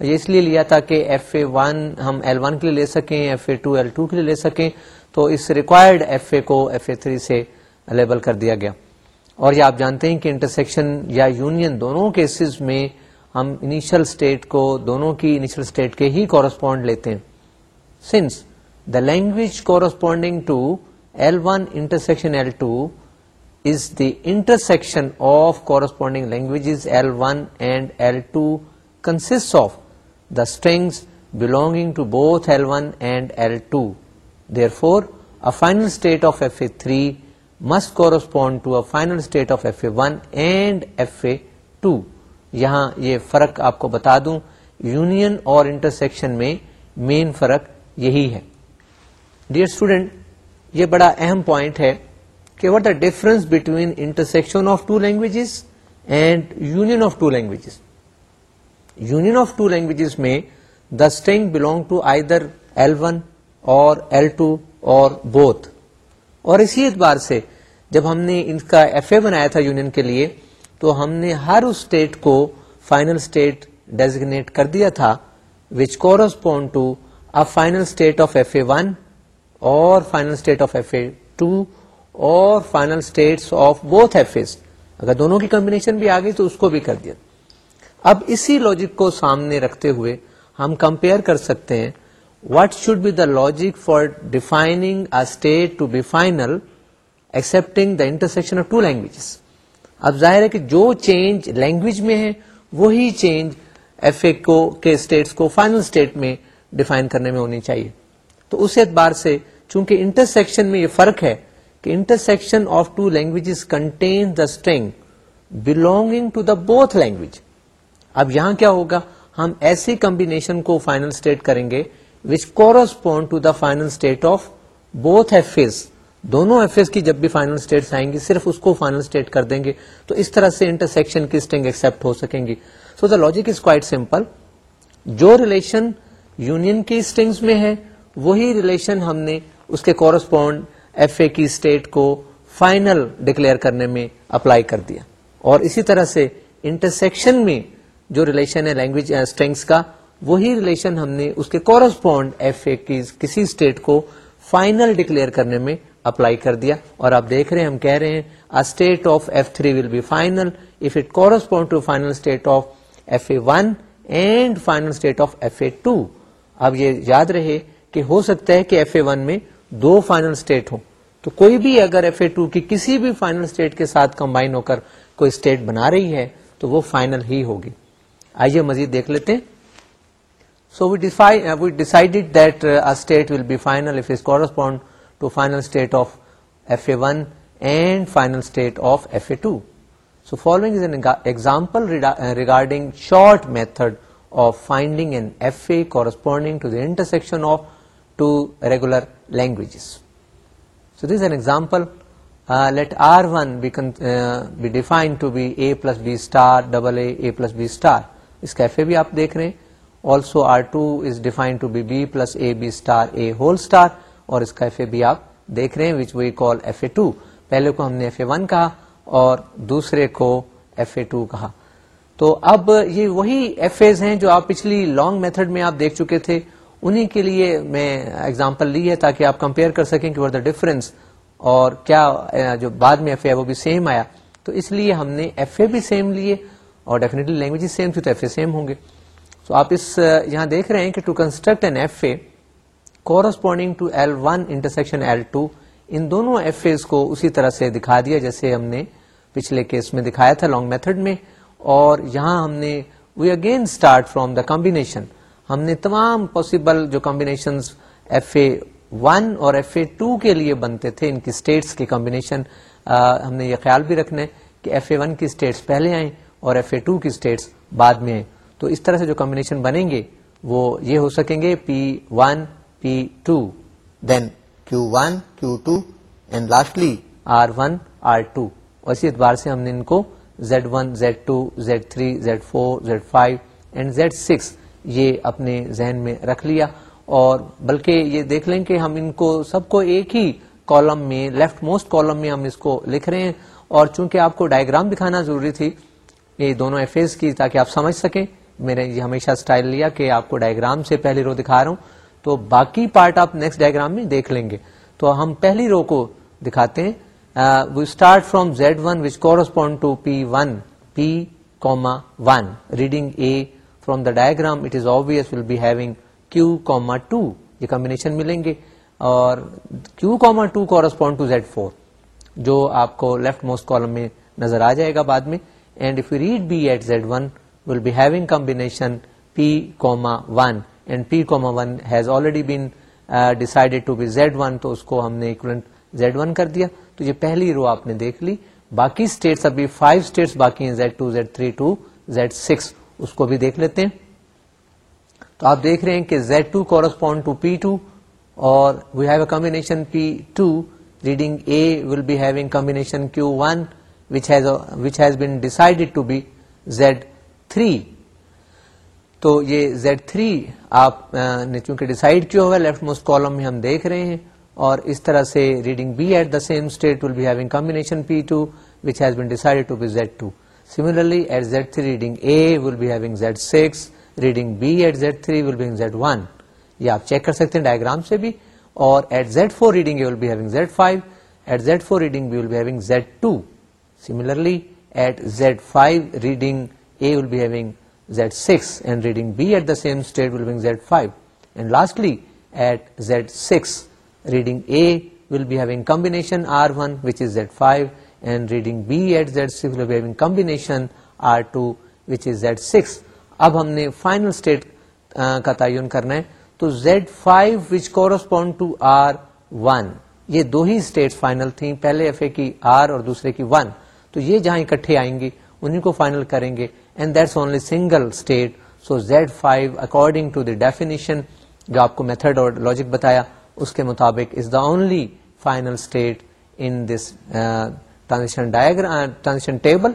یہ اس لیے لیا تھا کہ ایف اے ون ہم ایل ون کے لیے لے سکیں F A two L two کے لیے لے سکیں تو اس ریکوائرڈ ایف اے کو ایف اے تھری سے الیبل کر دیا گیا اور یہ آپ جانتے ہیں کہ انٹرسیکشن یا یونین دونوں کیسز میں ہم انیشل اسٹیٹ کو دونوں کی انیشل اسٹیٹ کے ہی کورسپونڈ لیتے ہیں since the language corresponding to L one intersection L two is the intersection of corresponding language L one and L two consist of the strings belonging to both L one and L two therefore a final state of F A three must correspond to a final state of F A one and F A two یہاں یہ فرق آپ کو بتا دوں union اور intersection میں main فرق یہی ہے ڈیئر اسٹوڈینٹ یہ بڑا اہم پوائنٹ ہے کہ what the difference between intersection of two languages and union of two languages union of two languages میں the string belong to either L one اور ایل ٹو اور بوتھ اور اسی اعتبار سے جب ہم نے ان کا ایف اے بنایا تھا یونین کے لیے تو ہم نے ہر اس اسٹیٹ کو فائنل اسٹیٹ ڈیزیگنیٹ کر دیا تھا which correspond to a final state of F A one اور final state of F A two اور final state of both F A اگر دونوں کی کمبینیشن بھی آ گئی تو اس کو بھی کر دیا اب اسی لاجک کو سامنے رکھتے ہوئے ہم کمپیئر کر سکتے ہیں what should be the logic for defining state to be final accepting the intersection of two languages اب ظاہر ہے کہ جو چینج لینگویج میں ہے وہی چینج ایف اے کو کے اسٹیٹس کو فائنل اسٹیٹ میں ڈیفائن کرنے میں ہونی چاہیے تو اس اعتبار سے چونکہ انٹرسیکشن میں یہ فرق ہے کہ intersection of two languages string belonging to the both language اب یہاں کیا ہوگا ہم ایسی کمبینیشن کو فائنل اسٹیٹ کریں گے which correspond to the final state of both دونوں ایف ایس کی جب بھی فائنل اسٹیٹس آئیں گی صرف اس کو فائنل اسٹیٹ کر دیں گے تو اس طرح سے انٹرسیکشن کی اسٹنگ ایکسپٹ ہو سکیں گی so the logic is quite simple جو ریلیشن یونین کی اسٹنگس میں ہے وہی ریلیشن ہم نے اس کے کورسپونڈ ایف اے کی اسٹیٹ کو فائنل ڈکلیئر کرنے میں اپلائی کر دیا اور اسی طرح سے انٹرسیکشن میں جو ریلیشن ہے لینگویج اسٹنگس uh, کا وہی ریلیشن ہم نے اس کے کورسپونڈ ایف اے کی کسی اسٹیٹ کو فائنل ڈکلیئر کرنے میں اپلائی کر دیا اور آپ دیکھ رہے ہیں ہم کہہ رہے ہیں state of F three will be final if it correspond to final state of F A one and final state of F A two اب یہ یاد رہے کہ ہو سکتا ہے کہ ایف اے ون میں دو فائنل اسٹیٹ ہوں تو کوئی بھی اگر ایف اے ٹو کی کسی بھی فائنل اسٹیٹ کے ساتھ کمبائن ہو کر کوئی اسٹیٹ بنا رہی ہے تو وہ فائنل ہی ہوگی آئیے مزید دیکھ لیتے ہیں so we decided that state will be final if is correspond final an example regarding short method of finding regular languages so this an example let R one be define plus B star اس کا بھی آپ دیکھ رہے ہیں also R two is defined to be plus A star اور اس کا F A بھی آپ دیکھ رہے ہیں which we call F F A A two پہلے کو ہم نے ون کہا اور دوسرے کو ایف اے ٹو کہا تو اب یہ وہی ایف اے جو آپ پچھلی لانگ میتھڈ میں آپ دیکھ چکے تھے انہیں کے لیے میں ایگزامپل لی ہے تاکہ آپ کمپیئر کر سکیں کہ دا ڈفرنس اور کیا جو بعد میں ایف اے وہ بھی سیم آیا تو اس لیے ہم نے ایف اے بھی سیم لیے اور ڈیفینیٹلی لینگویج سیم سیم ہوں گے تو آپ اس یہاں دیکھ رہے ہیں کہ to construct an F A corresponding to L one intersection L two ان دونوں ایف ایز کو اسی طرح سے دکھا دیا جیسے ہم نے پچھلے کیس میں دکھایا تھا لانگ میتھڈ میں اور یہاں ہم نے we again start the combination ہم نے تمام پاسبل جو کمبینیشن ایف اے ون اور ایف اے ٹو کے لیے بنتے تھے ان کی اسٹیٹس کے کمبینیشن ہم نے یہ خیال بھی رکھنا ہے کہ ایف اے ون کی اسٹیٹس پہلے آئیں اور ایف اے ٹو کی اسٹیٹس بعد میں آئیں تو اس طرح سے جو کمبینیشن بنیں گے وہ یہ ہو سکیں گے پی ون اعتبار سے ہم نے ان کو Z one Z two Z three Z four Z five Z six یہ اپنے ذہن میں رکھ لیا اور بلکہ یہ دیکھ لیں کہ ہم ان کو سب کو ایک ہی کالم میں لیفٹ موسٹ کالم میں ہم اس کو لکھ رہے ہیں اور چونکہ آپ کو ڈائگرام دکھانا ضروری تھی یہ دونوں ایفیز کی تاکہ آپ سمجھ سکیں میں نے یہ ہمیشہ اسٹائل لیا کہ آپ کو ڈائگرام سے پہلی رو دکھا رہا ہوں تو باقی پارٹ آپ نیکسٹ ڈائگرام میں دیکھ لیں گے تو ہم پہلی رو کو دکھاتے ہیں we start from Z one which correspond to P one P comma one reading A from the diagram it is obvious will be having Q comma two یہ کمبنیشن ملیں گے اور Q comma two correspond to Z four جو آپ کو left most column میں نظر آ جائے گا بعد میں and if you read B at Z one will be having combination P comma one and P comma one has already been decided to be Z one تو اس کو ہم نے اکوینٹ زیڈ ون کر دیا تو یہ پہلی رو آپ نے دیکھ لی باقی اسٹیٹس ابھی فائیو اسٹیٹس باقی ہیں Z two Z three to Z six اس کو بھی دیکھ لیتے ہیں تو آپ دیکھ رہے ہیں کہ Z two correspond to P two اور we have a combination P two reading A will be having combination Q one which has which has been decided to be Z three تو یہ Z3 تھری آپ نے چونکہ decide کیا ہوا left most column میں ہم دیکھ رہے ہیں اور اس طرح سے reading B at the same state will be having combination P two which has been decide to be Z two similarly at Z three reading A will be having Z six reading B at Z three will be Z one یہ آپ check کر سکتے ہیں diagram سے بھی اور at Z four reading A will be having Z five at Z four reading B will be having Z two similarly at Z five reading A will be having کا تعینا ہے تو زیڈ فائیوسپون یہ دو ہی اسٹیٹ فائنل تھیں پہلے کی آر اور دوسرے کی ون تو یہ جہاں اکٹھے آئیں گے انہیں کو فائنل کریں گے and that's only single state so Z five according to definition جو آپ کو میتھڈ اور لاجک بتایا اس کے مطابق is the only final state in this transition transition table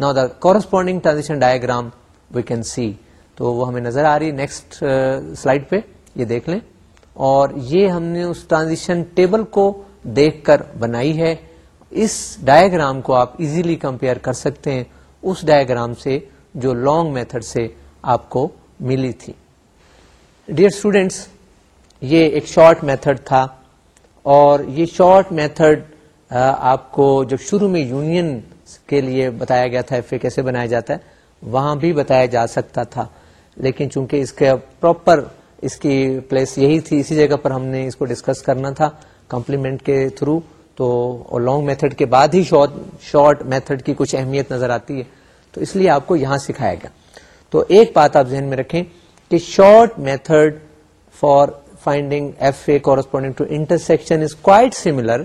نا the corresponding transition diagram we can see تو وہ ہمیں نظر آ رہی ہے نیکسٹ سلائڈ uh, پہ یہ دیکھ لیں اور یہ ہم نے اس ٹرانزیشن ٹیبل کو دیکھ کر بنائی ہے اس ڈائگرام کو آپ ایزیلی کمپیئر کر سکتے ہیں اس ڈائگرام سے جو لانگ میتھڈ سے آپ کو ملی تھی ڈیئر اسٹوڈینٹس یہ ایک شارٹ میتھڈ تھا اور یہ شارٹ میتھڈ آپ کو جب شروع میں یونین کے لیے بتایا گیا تھا ایف اے کیسے بنایا جاتا ہے وہاں بھی بتایا جا سکتا تھا لیکن چونکہ اس کے پراپر اس کی پلیس یہی تھی اسی جگہ پر ہم نے اس کو ڈسکس کرنا تھا کمپلیمنٹ کے تھرو تو اور لانگ میتھڈ کے بعد ہی شارٹ شارٹ میتھڈ کی کچھ اہمیت نظر آتی ہے تو اس لیے آپ کو یہاں سکھایا گیا تو ایک بات آپ ذہن میں رکھیں کہ short method for finding F A corresponding to intersection is quite similar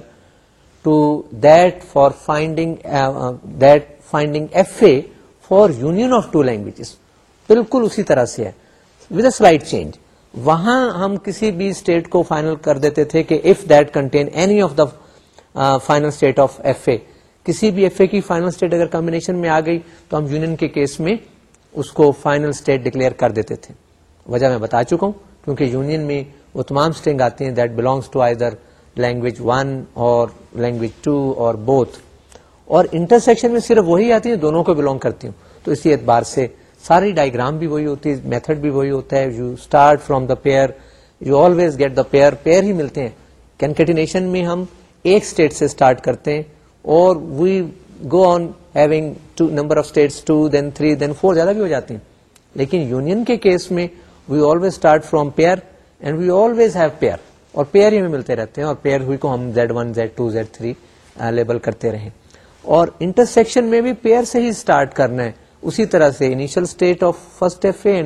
to that for finding that finding F A for union of two languages بالکل اسی طرح سے ہے ود اے سلائٹ چینج وہاں ہم کسی بھی اسٹیٹ کو فائنل کر دیتے تھے کہ if that contain any of the final state of F A کسی بھی ایف اے کی فائنل اسٹیٹ اگر کمبینیشن میں آ گئی تو ہم یونین کے کیس میں اس کو فائنل اسٹیٹ ڈکلیئر کر دیتے تھے وجہ میں بتا چکا ہوں کیونکہ یونین میں وہ تمام اسٹینگ آتی ہیں that belongs to language one اور لینگویج ٹو اور بوتھ اور انٹرسیکشن میں صرف وہی آتی ہیں دونوں کو بلانگ کرتی ہوں تو اسی اعتبار سے ساری ڈائگرام بھی وہی ہوتی ہے میتھڈ بھی وہی ہوتا ہے you start from the pair you always get the pair pair ہی ملتے ہیں کینکٹینیشن میں ہم ایک اسٹیٹ سے اسٹارٹ کرتے ہیں اور we go on having two number of states two then three then four زیادہ بھی ہو جاتے ہیں لیکن یونین کے کیس میں we always start from pair and we always have pair اور پیئر ہی میں ملتے رہتے ہیں اور پیئر ہوئی کو ہم Z one Z two Z three label کرتے رہے اور انٹرسیکشن میں بھی پیئر سے ہی اسٹارٹ کرنا ہے اسی طرح سے initial state of first F A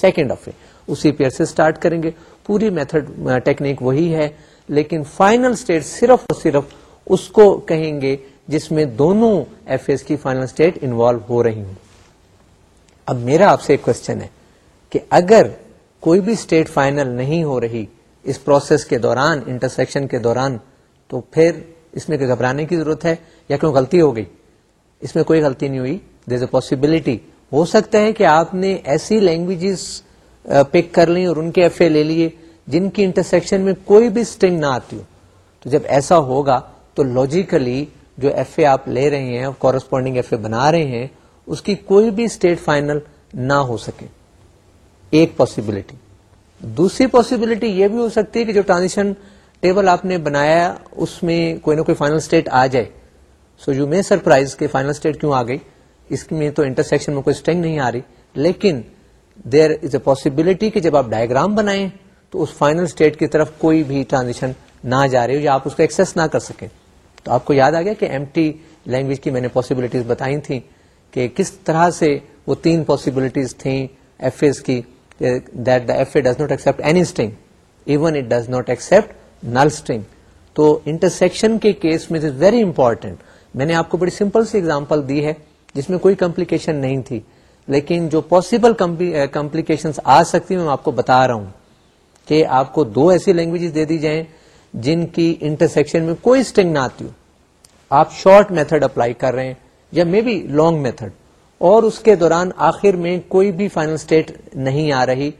second F A اسی پیئر سے اسٹارٹ کریں گے پوری میتھڈ ٹیکنیک وہی ہے لیکن فائنل اسٹیٹ صرف اور صرف اس کو کہیں گے جس میں دونوں ایف ایس کی فائنل اسٹیٹ انوالو ہو رہی ہوں اب میرا آپ سے ایک کوشچن ہے کہ اگر کوئی بھی اسٹیٹ فائنل نہیں ہو رہی اس پروسیس کے دوران انٹرسیکشن کے دوران تو پھر اس میں گھبرانے کی ضرورت ہے یا کیوں غلطی ہو گئی اس میں کوئی غلطی نہیں ہوئی در از اے پاسبلٹی ہو سکتا ہے کہ آپ نے ایسی لینگویجز پک uh, کر لی اور ان کے ایف اے لے لیے جن کی انٹرسیکشن میں کوئی بھی اسٹینگ نہ آتی ہو تو جب ایسا ہوگا تو لوجیکلی جو ایف اے آپ لے رہے ہیں کورسپونڈنگ ایف اے بنا رہے ہیں اس کی کوئی بھی اسٹیٹ فائنل نہ ہو سکے ایک پاسبلٹی دوسری پاسبلٹی یہ بھی ہو سکتی ہے کہ جو ٹرانزیشن ٹیبل آپ نے بنایا اس میں کوئی نہ کوئی فائنل اسٹیٹ آ جائے سو یو مے سرپرائز کہ فائنل اسٹیٹ کیوں آ گئی اس میں تو انٹرسیکشن میں کوئی اسٹینگ نہیں آ رہی لیکن دیر از اے پاسبلٹی کہ جب آپ ڈائگرام بنائیں تو اس فائنل اسٹیٹ کی طرف کوئی بھی ٹرانزیکشن نہ جا رہی ہو یا آپ اس کو ایکسیس نہ کر سکیں تو آپ کو یاد آ گیا کہ ایم ٹی لینگویج کی میں نے پاسبلٹیز بتائی تھیں کہ کس طرح سے وہ تین پاسبلٹیز تھیں F A F A does not accept any string even it does not accept null string تو انٹرسیکشن کے کیس میں ویری امپورٹینٹ میں نے آپ کو بڑی سمپل سی ایگزامپل دی ہے جس میں کوئی کمپلیکیشن نہیں تھی لیکن جو پاسبل کمپلیکیشن آ سکتی میں آپ کو بتا رہا ہوں کہ آپ کو دو ایسی لینگویج دے دی جائیں جن کی انٹرسیکشن میں کوئی اسٹنگ نہ آتی ہو آپ شارٹ میتھڈ اپلائی کر رہے ہیں یا مے بی لانگ میتھڈ اور اس کے دوران آخر میں کوئی بھی فائنل اسٹیٹ نہیں آ رہی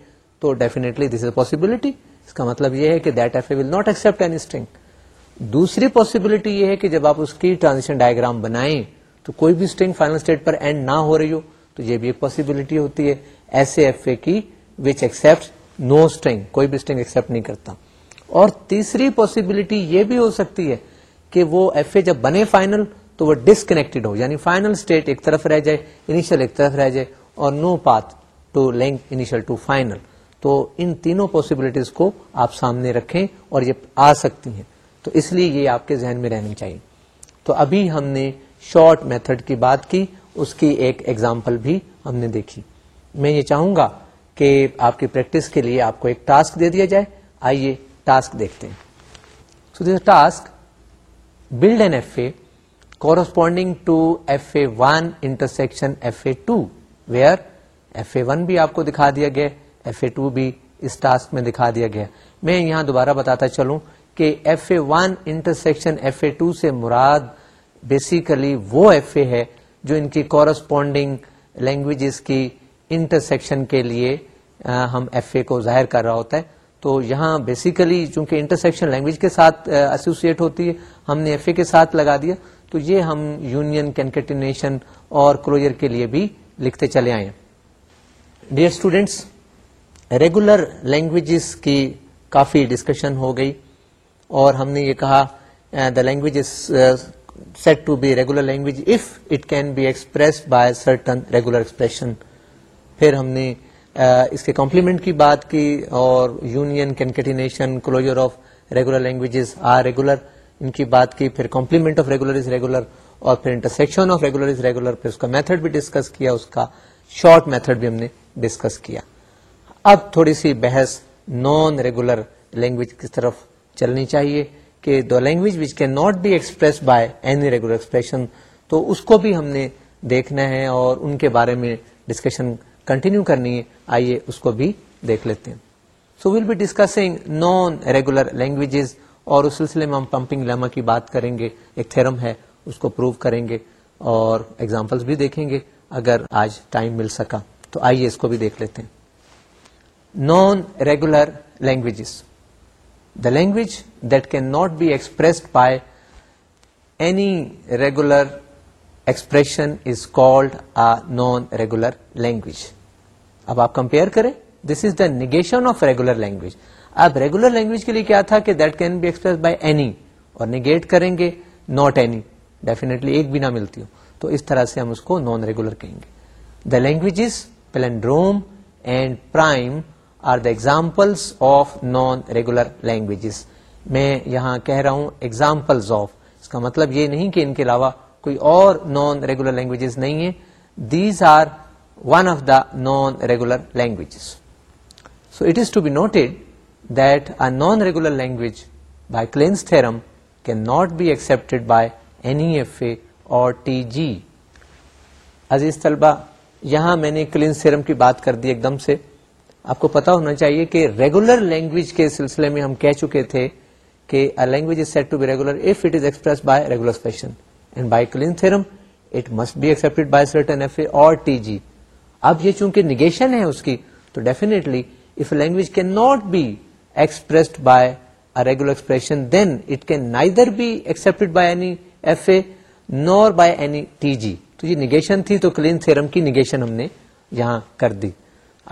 تو ڈیفینے دس از پاسبلٹی اس کا مطلب یہ ہے کہ that F A will not accept any string دوسری پاسبلٹی یہ ہے کہ جب آپ اس کی ٹرانزیشن ڈائگرام بنائیں تو کوئی بھی اسٹنگ فائنل اسٹیٹ پر اینڈ نہ ہو رہی ہو تو یہ بھی ایک پاسبلٹی ہوتی ہے ایسے ایف اے کی وچ ایکسپٹ نو اسٹرنگ کوئی بھی اسٹرنگ ایکسپٹ نہیں کرتا اور تیسری پاسبلٹی یہ بھی ہو سکتی ہے کہ وہ ایف اے جب بنے فائنل تو وہ ڈسکنیکٹڈ ہو یعنی فائنل اسٹیٹ ایک طرف رہ جائے ایک طرف رہ جائے اور نو ٹو ٹو فائنل تو ان تینوں پاسبلٹیز کو آپ سامنے رکھیں اور یہ آ سکتی ہیں تو اس لیے یہ آپ کے ذہن میں رہنی چاہیے تو ابھی ہم نے شارٹ میتھڈ کی بات کی اس کی ایک ایگزامپل بھی ہم نے دیکھی میں یہ چاہوں گا کہ آپ کی پریکٹس کے لیے آپ کو ایک ٹاسک دے دیا جائے آئیے ٹاسک دیکھتے ہیں so this task build an F A corresponding to F A one intersection F A two where F A one بھی آپ کو دکھا دیا گیا ایف اے ٹو بھی اس ٹاسک میں دکھا دیا گیا میں یہاں دوبارہ بتاتا چلوں کہ F A one intersection F A two سے مراد بیسیکلی وہ ایف اے ہے جو ان کی کورسپونڈنگ لینگویجز کی انٹرسیکشن کے لیے ہم ایف اے کو ظاہر کر رہا ہوتا ہے تو یہاں بیسیکلی چونکہ انٹرسیکشن لینگویج کے ساتھ ایسوسیٹ ہوتی ہے ہم نے ایف اے کے ساتھ لگا دیا تو یہ ہم یونین کینکٹینیشن اور کلوجر کے لیے بھی لکھتے چلے آئے ہیں ڈیئر اسٹوڈینٹس ریگولر لینگویجز کی کافی ڈسکشن ہو گئی اور ہم نے یہ کہا the language is said to be regular language if it can be express by certain regular expression پھر ہم نے اس کے کمپلیمنٹ کی بات کی اور union concatenation closure of regular languages are regular ان کی بات کی پھر complement of regular is regular اور پھر intersection of regular is regular پھر اس کا میتھڈ بھی ڈسکس کیا اس کا شارٹ میتھڈ بھی ہم نے ڈسکس کیا اب تھوڑی سی بحث نان ریگولر لینگویج کی طرف چلنی چاہیے کہ the language which can not be express by any regular expression تو اس کو بھی ہم نے دیکھنا ہے اور ان کے بارے میں ڈسکشن کنٹینیو کرنی ہے آئیے اس کو بھی دیکھ لیتے ہیں so we'll be discussing non regular languages اور اس سلسلے میں ہم پمپنگ لیما کی بات کریں گے ایک تھرم ہے اس کو پروو کریں گے اور ایگزامپلس بھی دیکھیں گے اگر آج ٹائم مل سکا تو آئیے اس کو بھی دیکھ لیتے ہیں non regular languages the language that can not be expressed by any regular expression is called a non regular language اب آپ کمپیئر کریں this is the negation of regular language اب ریگولر لینگویج کے لیے کیا تھا کہ that can be express by any اور نیگیٹ کریں گے ناٹ اینی ڈیفینے ایک بھی نہ ملتی ہو تو اس طرح سے ہم اس کو نان ریگولر کہیں گے the languages palindrome prime are the example of non regular languages میں یہاں کہہ رہا ہوں ایگزامپل آف اس کا مطلب یہ نہیں کہ ان کے علاوہ کوئی اور نان ریگولر لینگویجز نہیں ہے these are one of the non regular language so it is to be noted non regular language by Kleene's theorem can not be accept by any F A اور میں نے Kleene's theorem کی بات کر دی ایک دم سے آپ کو پتا ہونا چاہیے کہ ریگولر لینگویج کے سلسلے میں ہم کہہ چکے تھے کہ language is set to be regular if it is express by regular fashion it must be accept by certain F A اور ٹی جی اب یہ چونکہ نگیشن ہے اس کی تو define can not be expressed a regular expression then it can neither be accept by any F A nor by any T G تو یہ نگیشن تھی تو کلین تھرم کی نگیشن ہم نے یہاں کر دی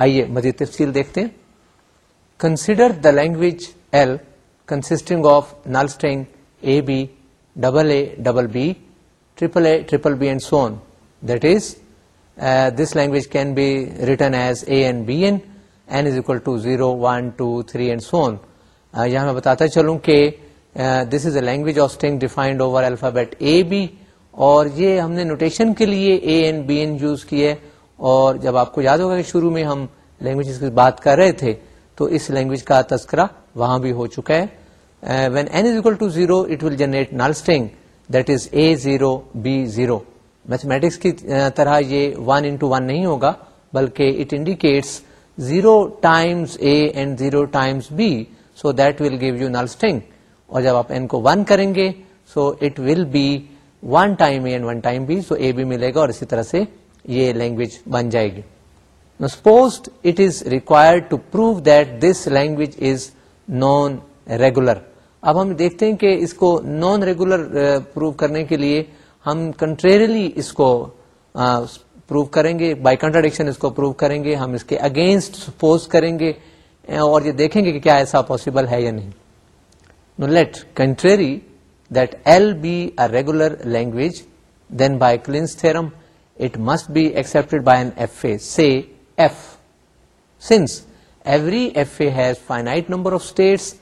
آئیے مزید تفصیل دیکھتے ہیں consider the language L consisting of string A B double A double B triple A triple B and so on that is this language can be written as A N N B is equal to zero one two three and so on یہاں میں بتاتا چلوں کہ this is a language of string defined over alphabet A B اور یہ ہم نے notation کے لیے A N B N use کی ہے اور جب آپ کو یاد ہوگا کہ شروع میں ہم لینگویج کی بات کر رہے تھے تو اس لینگویج کا تذکرہ وہاں بھی ہو چکا ہے when N is equal to zero it will generate null string that is A zero B zero mathematics کی uh, طرح یہ ون انٹو ون نہیں ہوگا بلکہ it indicates zero times A and zero times B so that will give you string اور جب آپ ان کو ون ون ون کریں گے so so it will be be time time A A بھی ملے گا اور اسی طرح سے یہ لینگویج بن جائے گی suppose it is required to prove that this language is non regular اب ہم دیکھتے ہیں کہ اس کو نان ریگولر پروو کرنے کے لیے ہم کنٹریریلی اس کو پروو کریں گے بائی کنٹراڈکشن اس کو پروو کریں گے ہم اس کے اگینسٹ سپوز کریں گے اور یہ دیکھیں گے کہ کیا ایسا پاسبل ہے یا نہیں no let contrary that L be a regular language then by Kleene's theorem it must be accept by an F A F since every F A has finite of states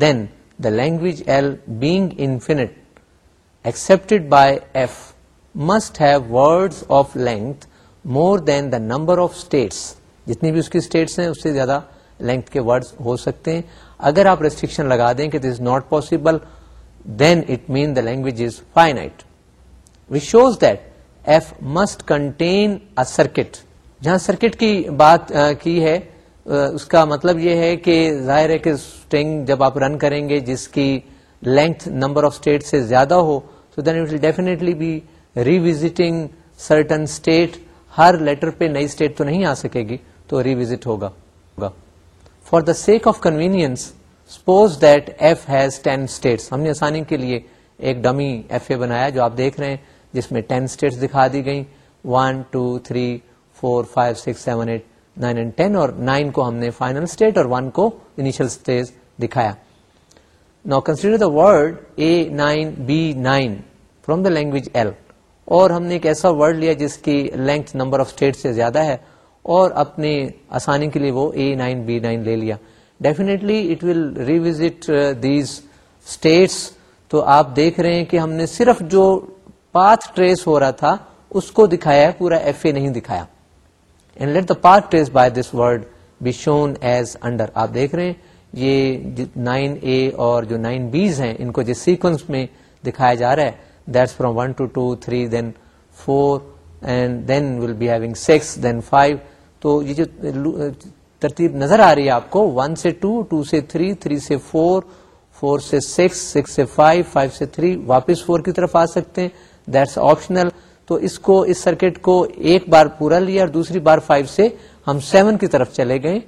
then the language L being infinite number of states جتنی بھی اس کی status ہیں اس سے زیادہ length کے ہو سکتے ہیں اگر آپ ریسٹرکشن لگا دیں کہ this is not possible then it mean the language is finite which shows that F must contain circuit جہاں سرکٹ کی بات کی ہے اس کا مطلب یہ ہے کہ ظاہر ہے کہ اسٹنگ جب آپ رن کریں گے جس کی لینتھ نمبر آف اسٹیٹ سے زیادہ ہو تو دین یو ول لیٹر پہ نئی اسٹیٹ تو نہیں آ سکے گی تو ریوزٹ ہوگا for the sake of convenience suppose that F has ten states ہم نے آسانی کے لیے ایک ڈمی ایف اے بنایا جو آپ دیکھ رہے ہیں جس میں ٹین اسٹیٹس دکھا دی گئی one two three four five six seven eight nine and ten اور نائن کو ہم نے فائنل اسٹیٹ اور ون کو انیشل اسٹیج دکھایا نا consider the word A nine B nine from the language L اور ہم نے ایک ایسا ورڈ لیا جس کی لینتھ نمبر آف اسٹیٹ سے زیادہ ہے اور اپنے آسانی کے لیے وہ اے نائن نائن بی لے لیا definitely it will revisit these states تو آپ دیکھ رہے ہیں کہ ہم نے صرف جو پاتھ ٹریس ہو رہا تھا اس کو دکھایا پورا ایف اے نہیں دکھایا and let the path trace by this word be shown as under آپ دیکھ رہے ہیں نائن اے اور جو نائن بیز ہیں ان کو جس سیکوینس میں دکھایا جا رہا ہے that's from one to two three then four and then will be having six then five تو یہ جو ترتیب نظر آ رہی ہے آپ کو ون سے ٹو ٹو سے تھری تھری سے فور فور سے سکس سکس سے فائیو فائیو سے تھری واپس فور کی طرف آ سکتے ہیں دیٹس آپشنل تو اس کو اس سرکٹ کو ایک بار پورا لیا اور دوسری بار فائیو سے ہم سیون کی طرف چلے گئے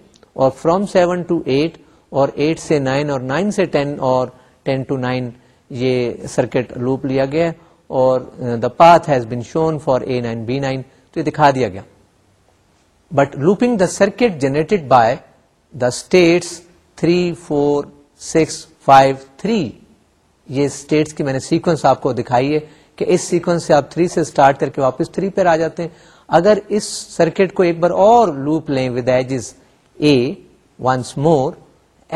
اور فروم سیون ٹو ایٹ اور ایٹ سے نائن اور نائن سے ٹین اور ٹین ٹو نائن یہ سرکٹ لوپ لیا گیا اور the the path has shown for A nine nine B تو یہ دکھا دیا گیا but looping circuit generated by the states three four six five three یہ اسٹیٹس کی میں نے سیکوینس آپ کو دکھائی ہے کہ اس سیکوینس سے آپ تھری سے اسٹارٹ کر کے واپس تھری پہ آ جاتے ہیں اگر اس سرکٹ کو ایک بار اور لوپ لیں with edges A once more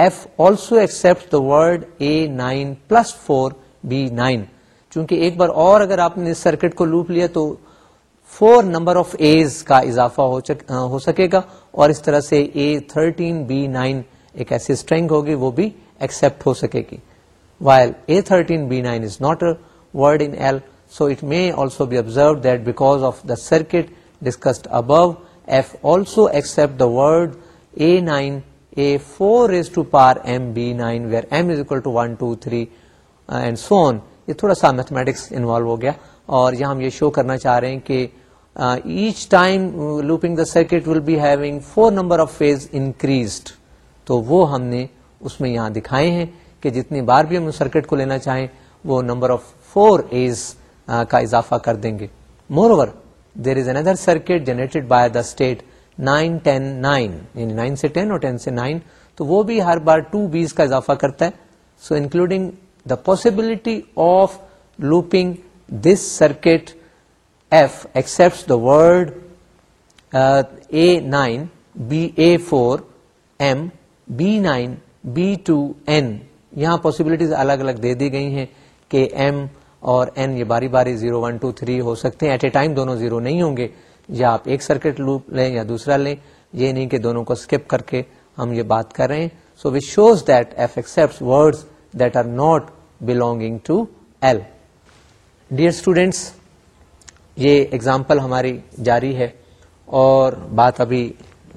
F also accept the word A nine plus four چونکہ ایک بار اور اگر آپ نے سرکٹ کو لوپ لیا تو فور نمبر آف اے کا اضافہ ہو سکے گا اور اس طرح سے اے تھرٹین بی نائن ایک ایسی اسٹرینگ ہوگی وہ بھی ایکسپٹ ہو سکے گی while A thirteen B nine is not a word in L so it may also be observe that because of the circuit discussed above F also accept the word A nine four uh, یہ تھوڑا سا mathematics involve ہو گیا اور circuit four number تو وہ ہم نے اس میں یہاں دکھائے ہیں کہ جتنی بار بھی ہم سرکٹ کو لینا چاہیں وہ نمبر آف فور ایز کا اضافہ کر دیں گے moreover there is another circuit generated by the state nine ten nine یعنی نائن سے ٹین اور ٹین سے نائن تو وہ بھی ہر بار ٹو بیز کا اضافہ کرتا ہے so including the possibility of looping this circuit F accept the word A nine B A four M B nine B two N یہاں پاسبلٹیز الگ الگ دے دی گئی ہیں کہ ایم اور این یہ باری باری زیرو ون ٹو تھری ہو سکتے ہیں ایٹ اے ٹائم دونوں زیرو نہیں ہوں گے یا آپ ایک سرکٹ لوپ لیں یا دوسرا لیں یہ نہیں کہ دونوں کو اسکپ کر کے ہم یہ بات کر رہے ہیں so which shows that F accept word that are not belonging to L dear students یہ ایگزامپل ہماری جاری ہے اور بات ابھی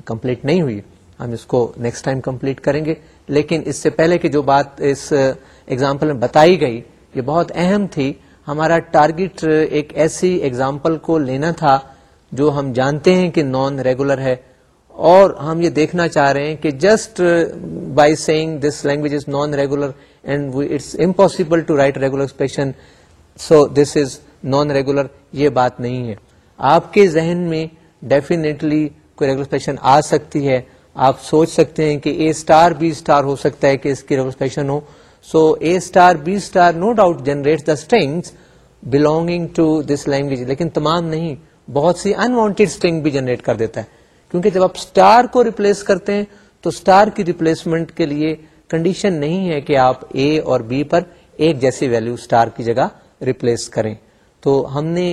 کمپلیٹ نہیں ہوئی ہم اس کو نیکسٹ ٹائم کمپلیٹ کریں گے لیکن اس سے پہلے کہ جو بات اس ایگزامپل uh, میں بتائی گئی یہ بہت اہم تھی ہمارا ٹارگٹ uh, ایک ایسی ایگزامپل کو لینا تھا جو ہم جانتے ہیں کہ نان ریگولر ہے اور ہم یہ دیکھنا چاہ رہے ہیں کہ just by seeing this language is non regular and it's impossible to write regular expression so this is non regular یہ بات نہیں ہے آپ کے ذہن میں ڈیفینیٹلی کوئی ریگولر ایکسپریشن آ سکتی ہے آپ سوچ سکتے ہیں کہ اے اسٹار بی اسٹار ہو سکتا ہے کہ اس کی regular expression who so A star B star no doubt generate the strings belonging to this language لیکن تمام نہیں بہت سی انوانٹیڈ اسٹرنگ بھی جنریٹ کر دیتا ہے کیونکہ جب آپ اسٹار کو ریپلیس کرتے ہیں تو اسٹار کی ریپلیسمنٹ کے لیے کنڈیشن نہیں ہے کہ آپ اے اور بی پر ایک جیسی ویلو اسٹار کی جگہ ریپلیس کریں تو ہم نے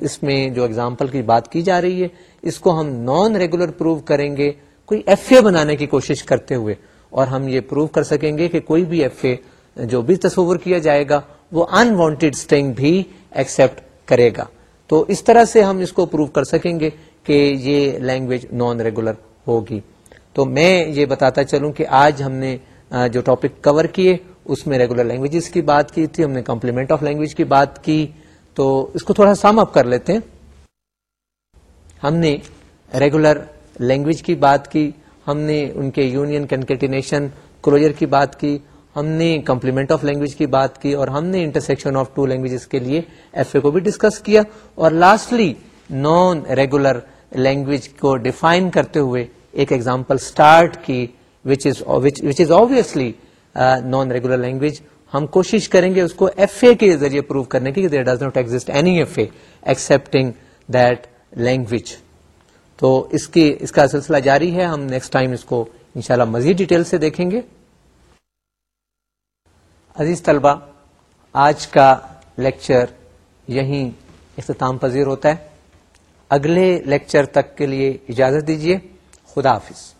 اس میں جو اگزامپل کی بات کی جا رہی ہے اس کو ہم نان ریگولر پروو کریں گے کوئی ایف اے بنانے کی کوشش کرتے ہوئے اور ہم یہ پروو کر سکیں گے کہ کوئی بھی ایف اے جو بھی تصور کیا جائے گا وہ انوانٹیڈ اسٹینگ بھی ایکسپٹ کرے گا تو اس طرح سے ہم اس کو پروو کر سکیں گے کہ یہ لینگویج نان ریگولر ہوگی تو میں یہ بتاتا چلوں کہ آج ہم نے جو ٹاپک کور کیے اس میں ریگولر لینگویجز کی بات کی تھی ہم نے کمپلیمنٹ آف لینگویج کی بات کی تو اس کو تھوڑا سام اپ کر لیتے ہیں ہم نے ریگولر لینگویج کی بات کی ہم نے ان کے یونین کنکیٹینیشن کلوجر کی بات کی ہم نے کمپلیمنٹ آف لینگویج کی بات کی اور ہم نے انٹرسیکشن آف ٹو لینگویجز کے لیے ایف اے کو بھی ڈسکس کیا اور لاسٹلی نان ریگولر لینگویج کو ڈیفائن کرتے ہوئے ایک example start obviously non regular language ہم کوشش کریں گے اس کو ایف اے کے ذریعے پروو کرنے کی there does not exist any F A accepting that language تو اس کی اس کا سلسلہ جاری ہے ہم نیکسٹ ٹائم اس کو انشاءاللہ مزید ڈیٹیل سے دیکھیں گے عزیز طلبہ آج کا لیکچر یہیں اختتام پذیر ہوتا ہے اگلے لیکچر تک کے لیے اجازت دیجیے خدا حافظ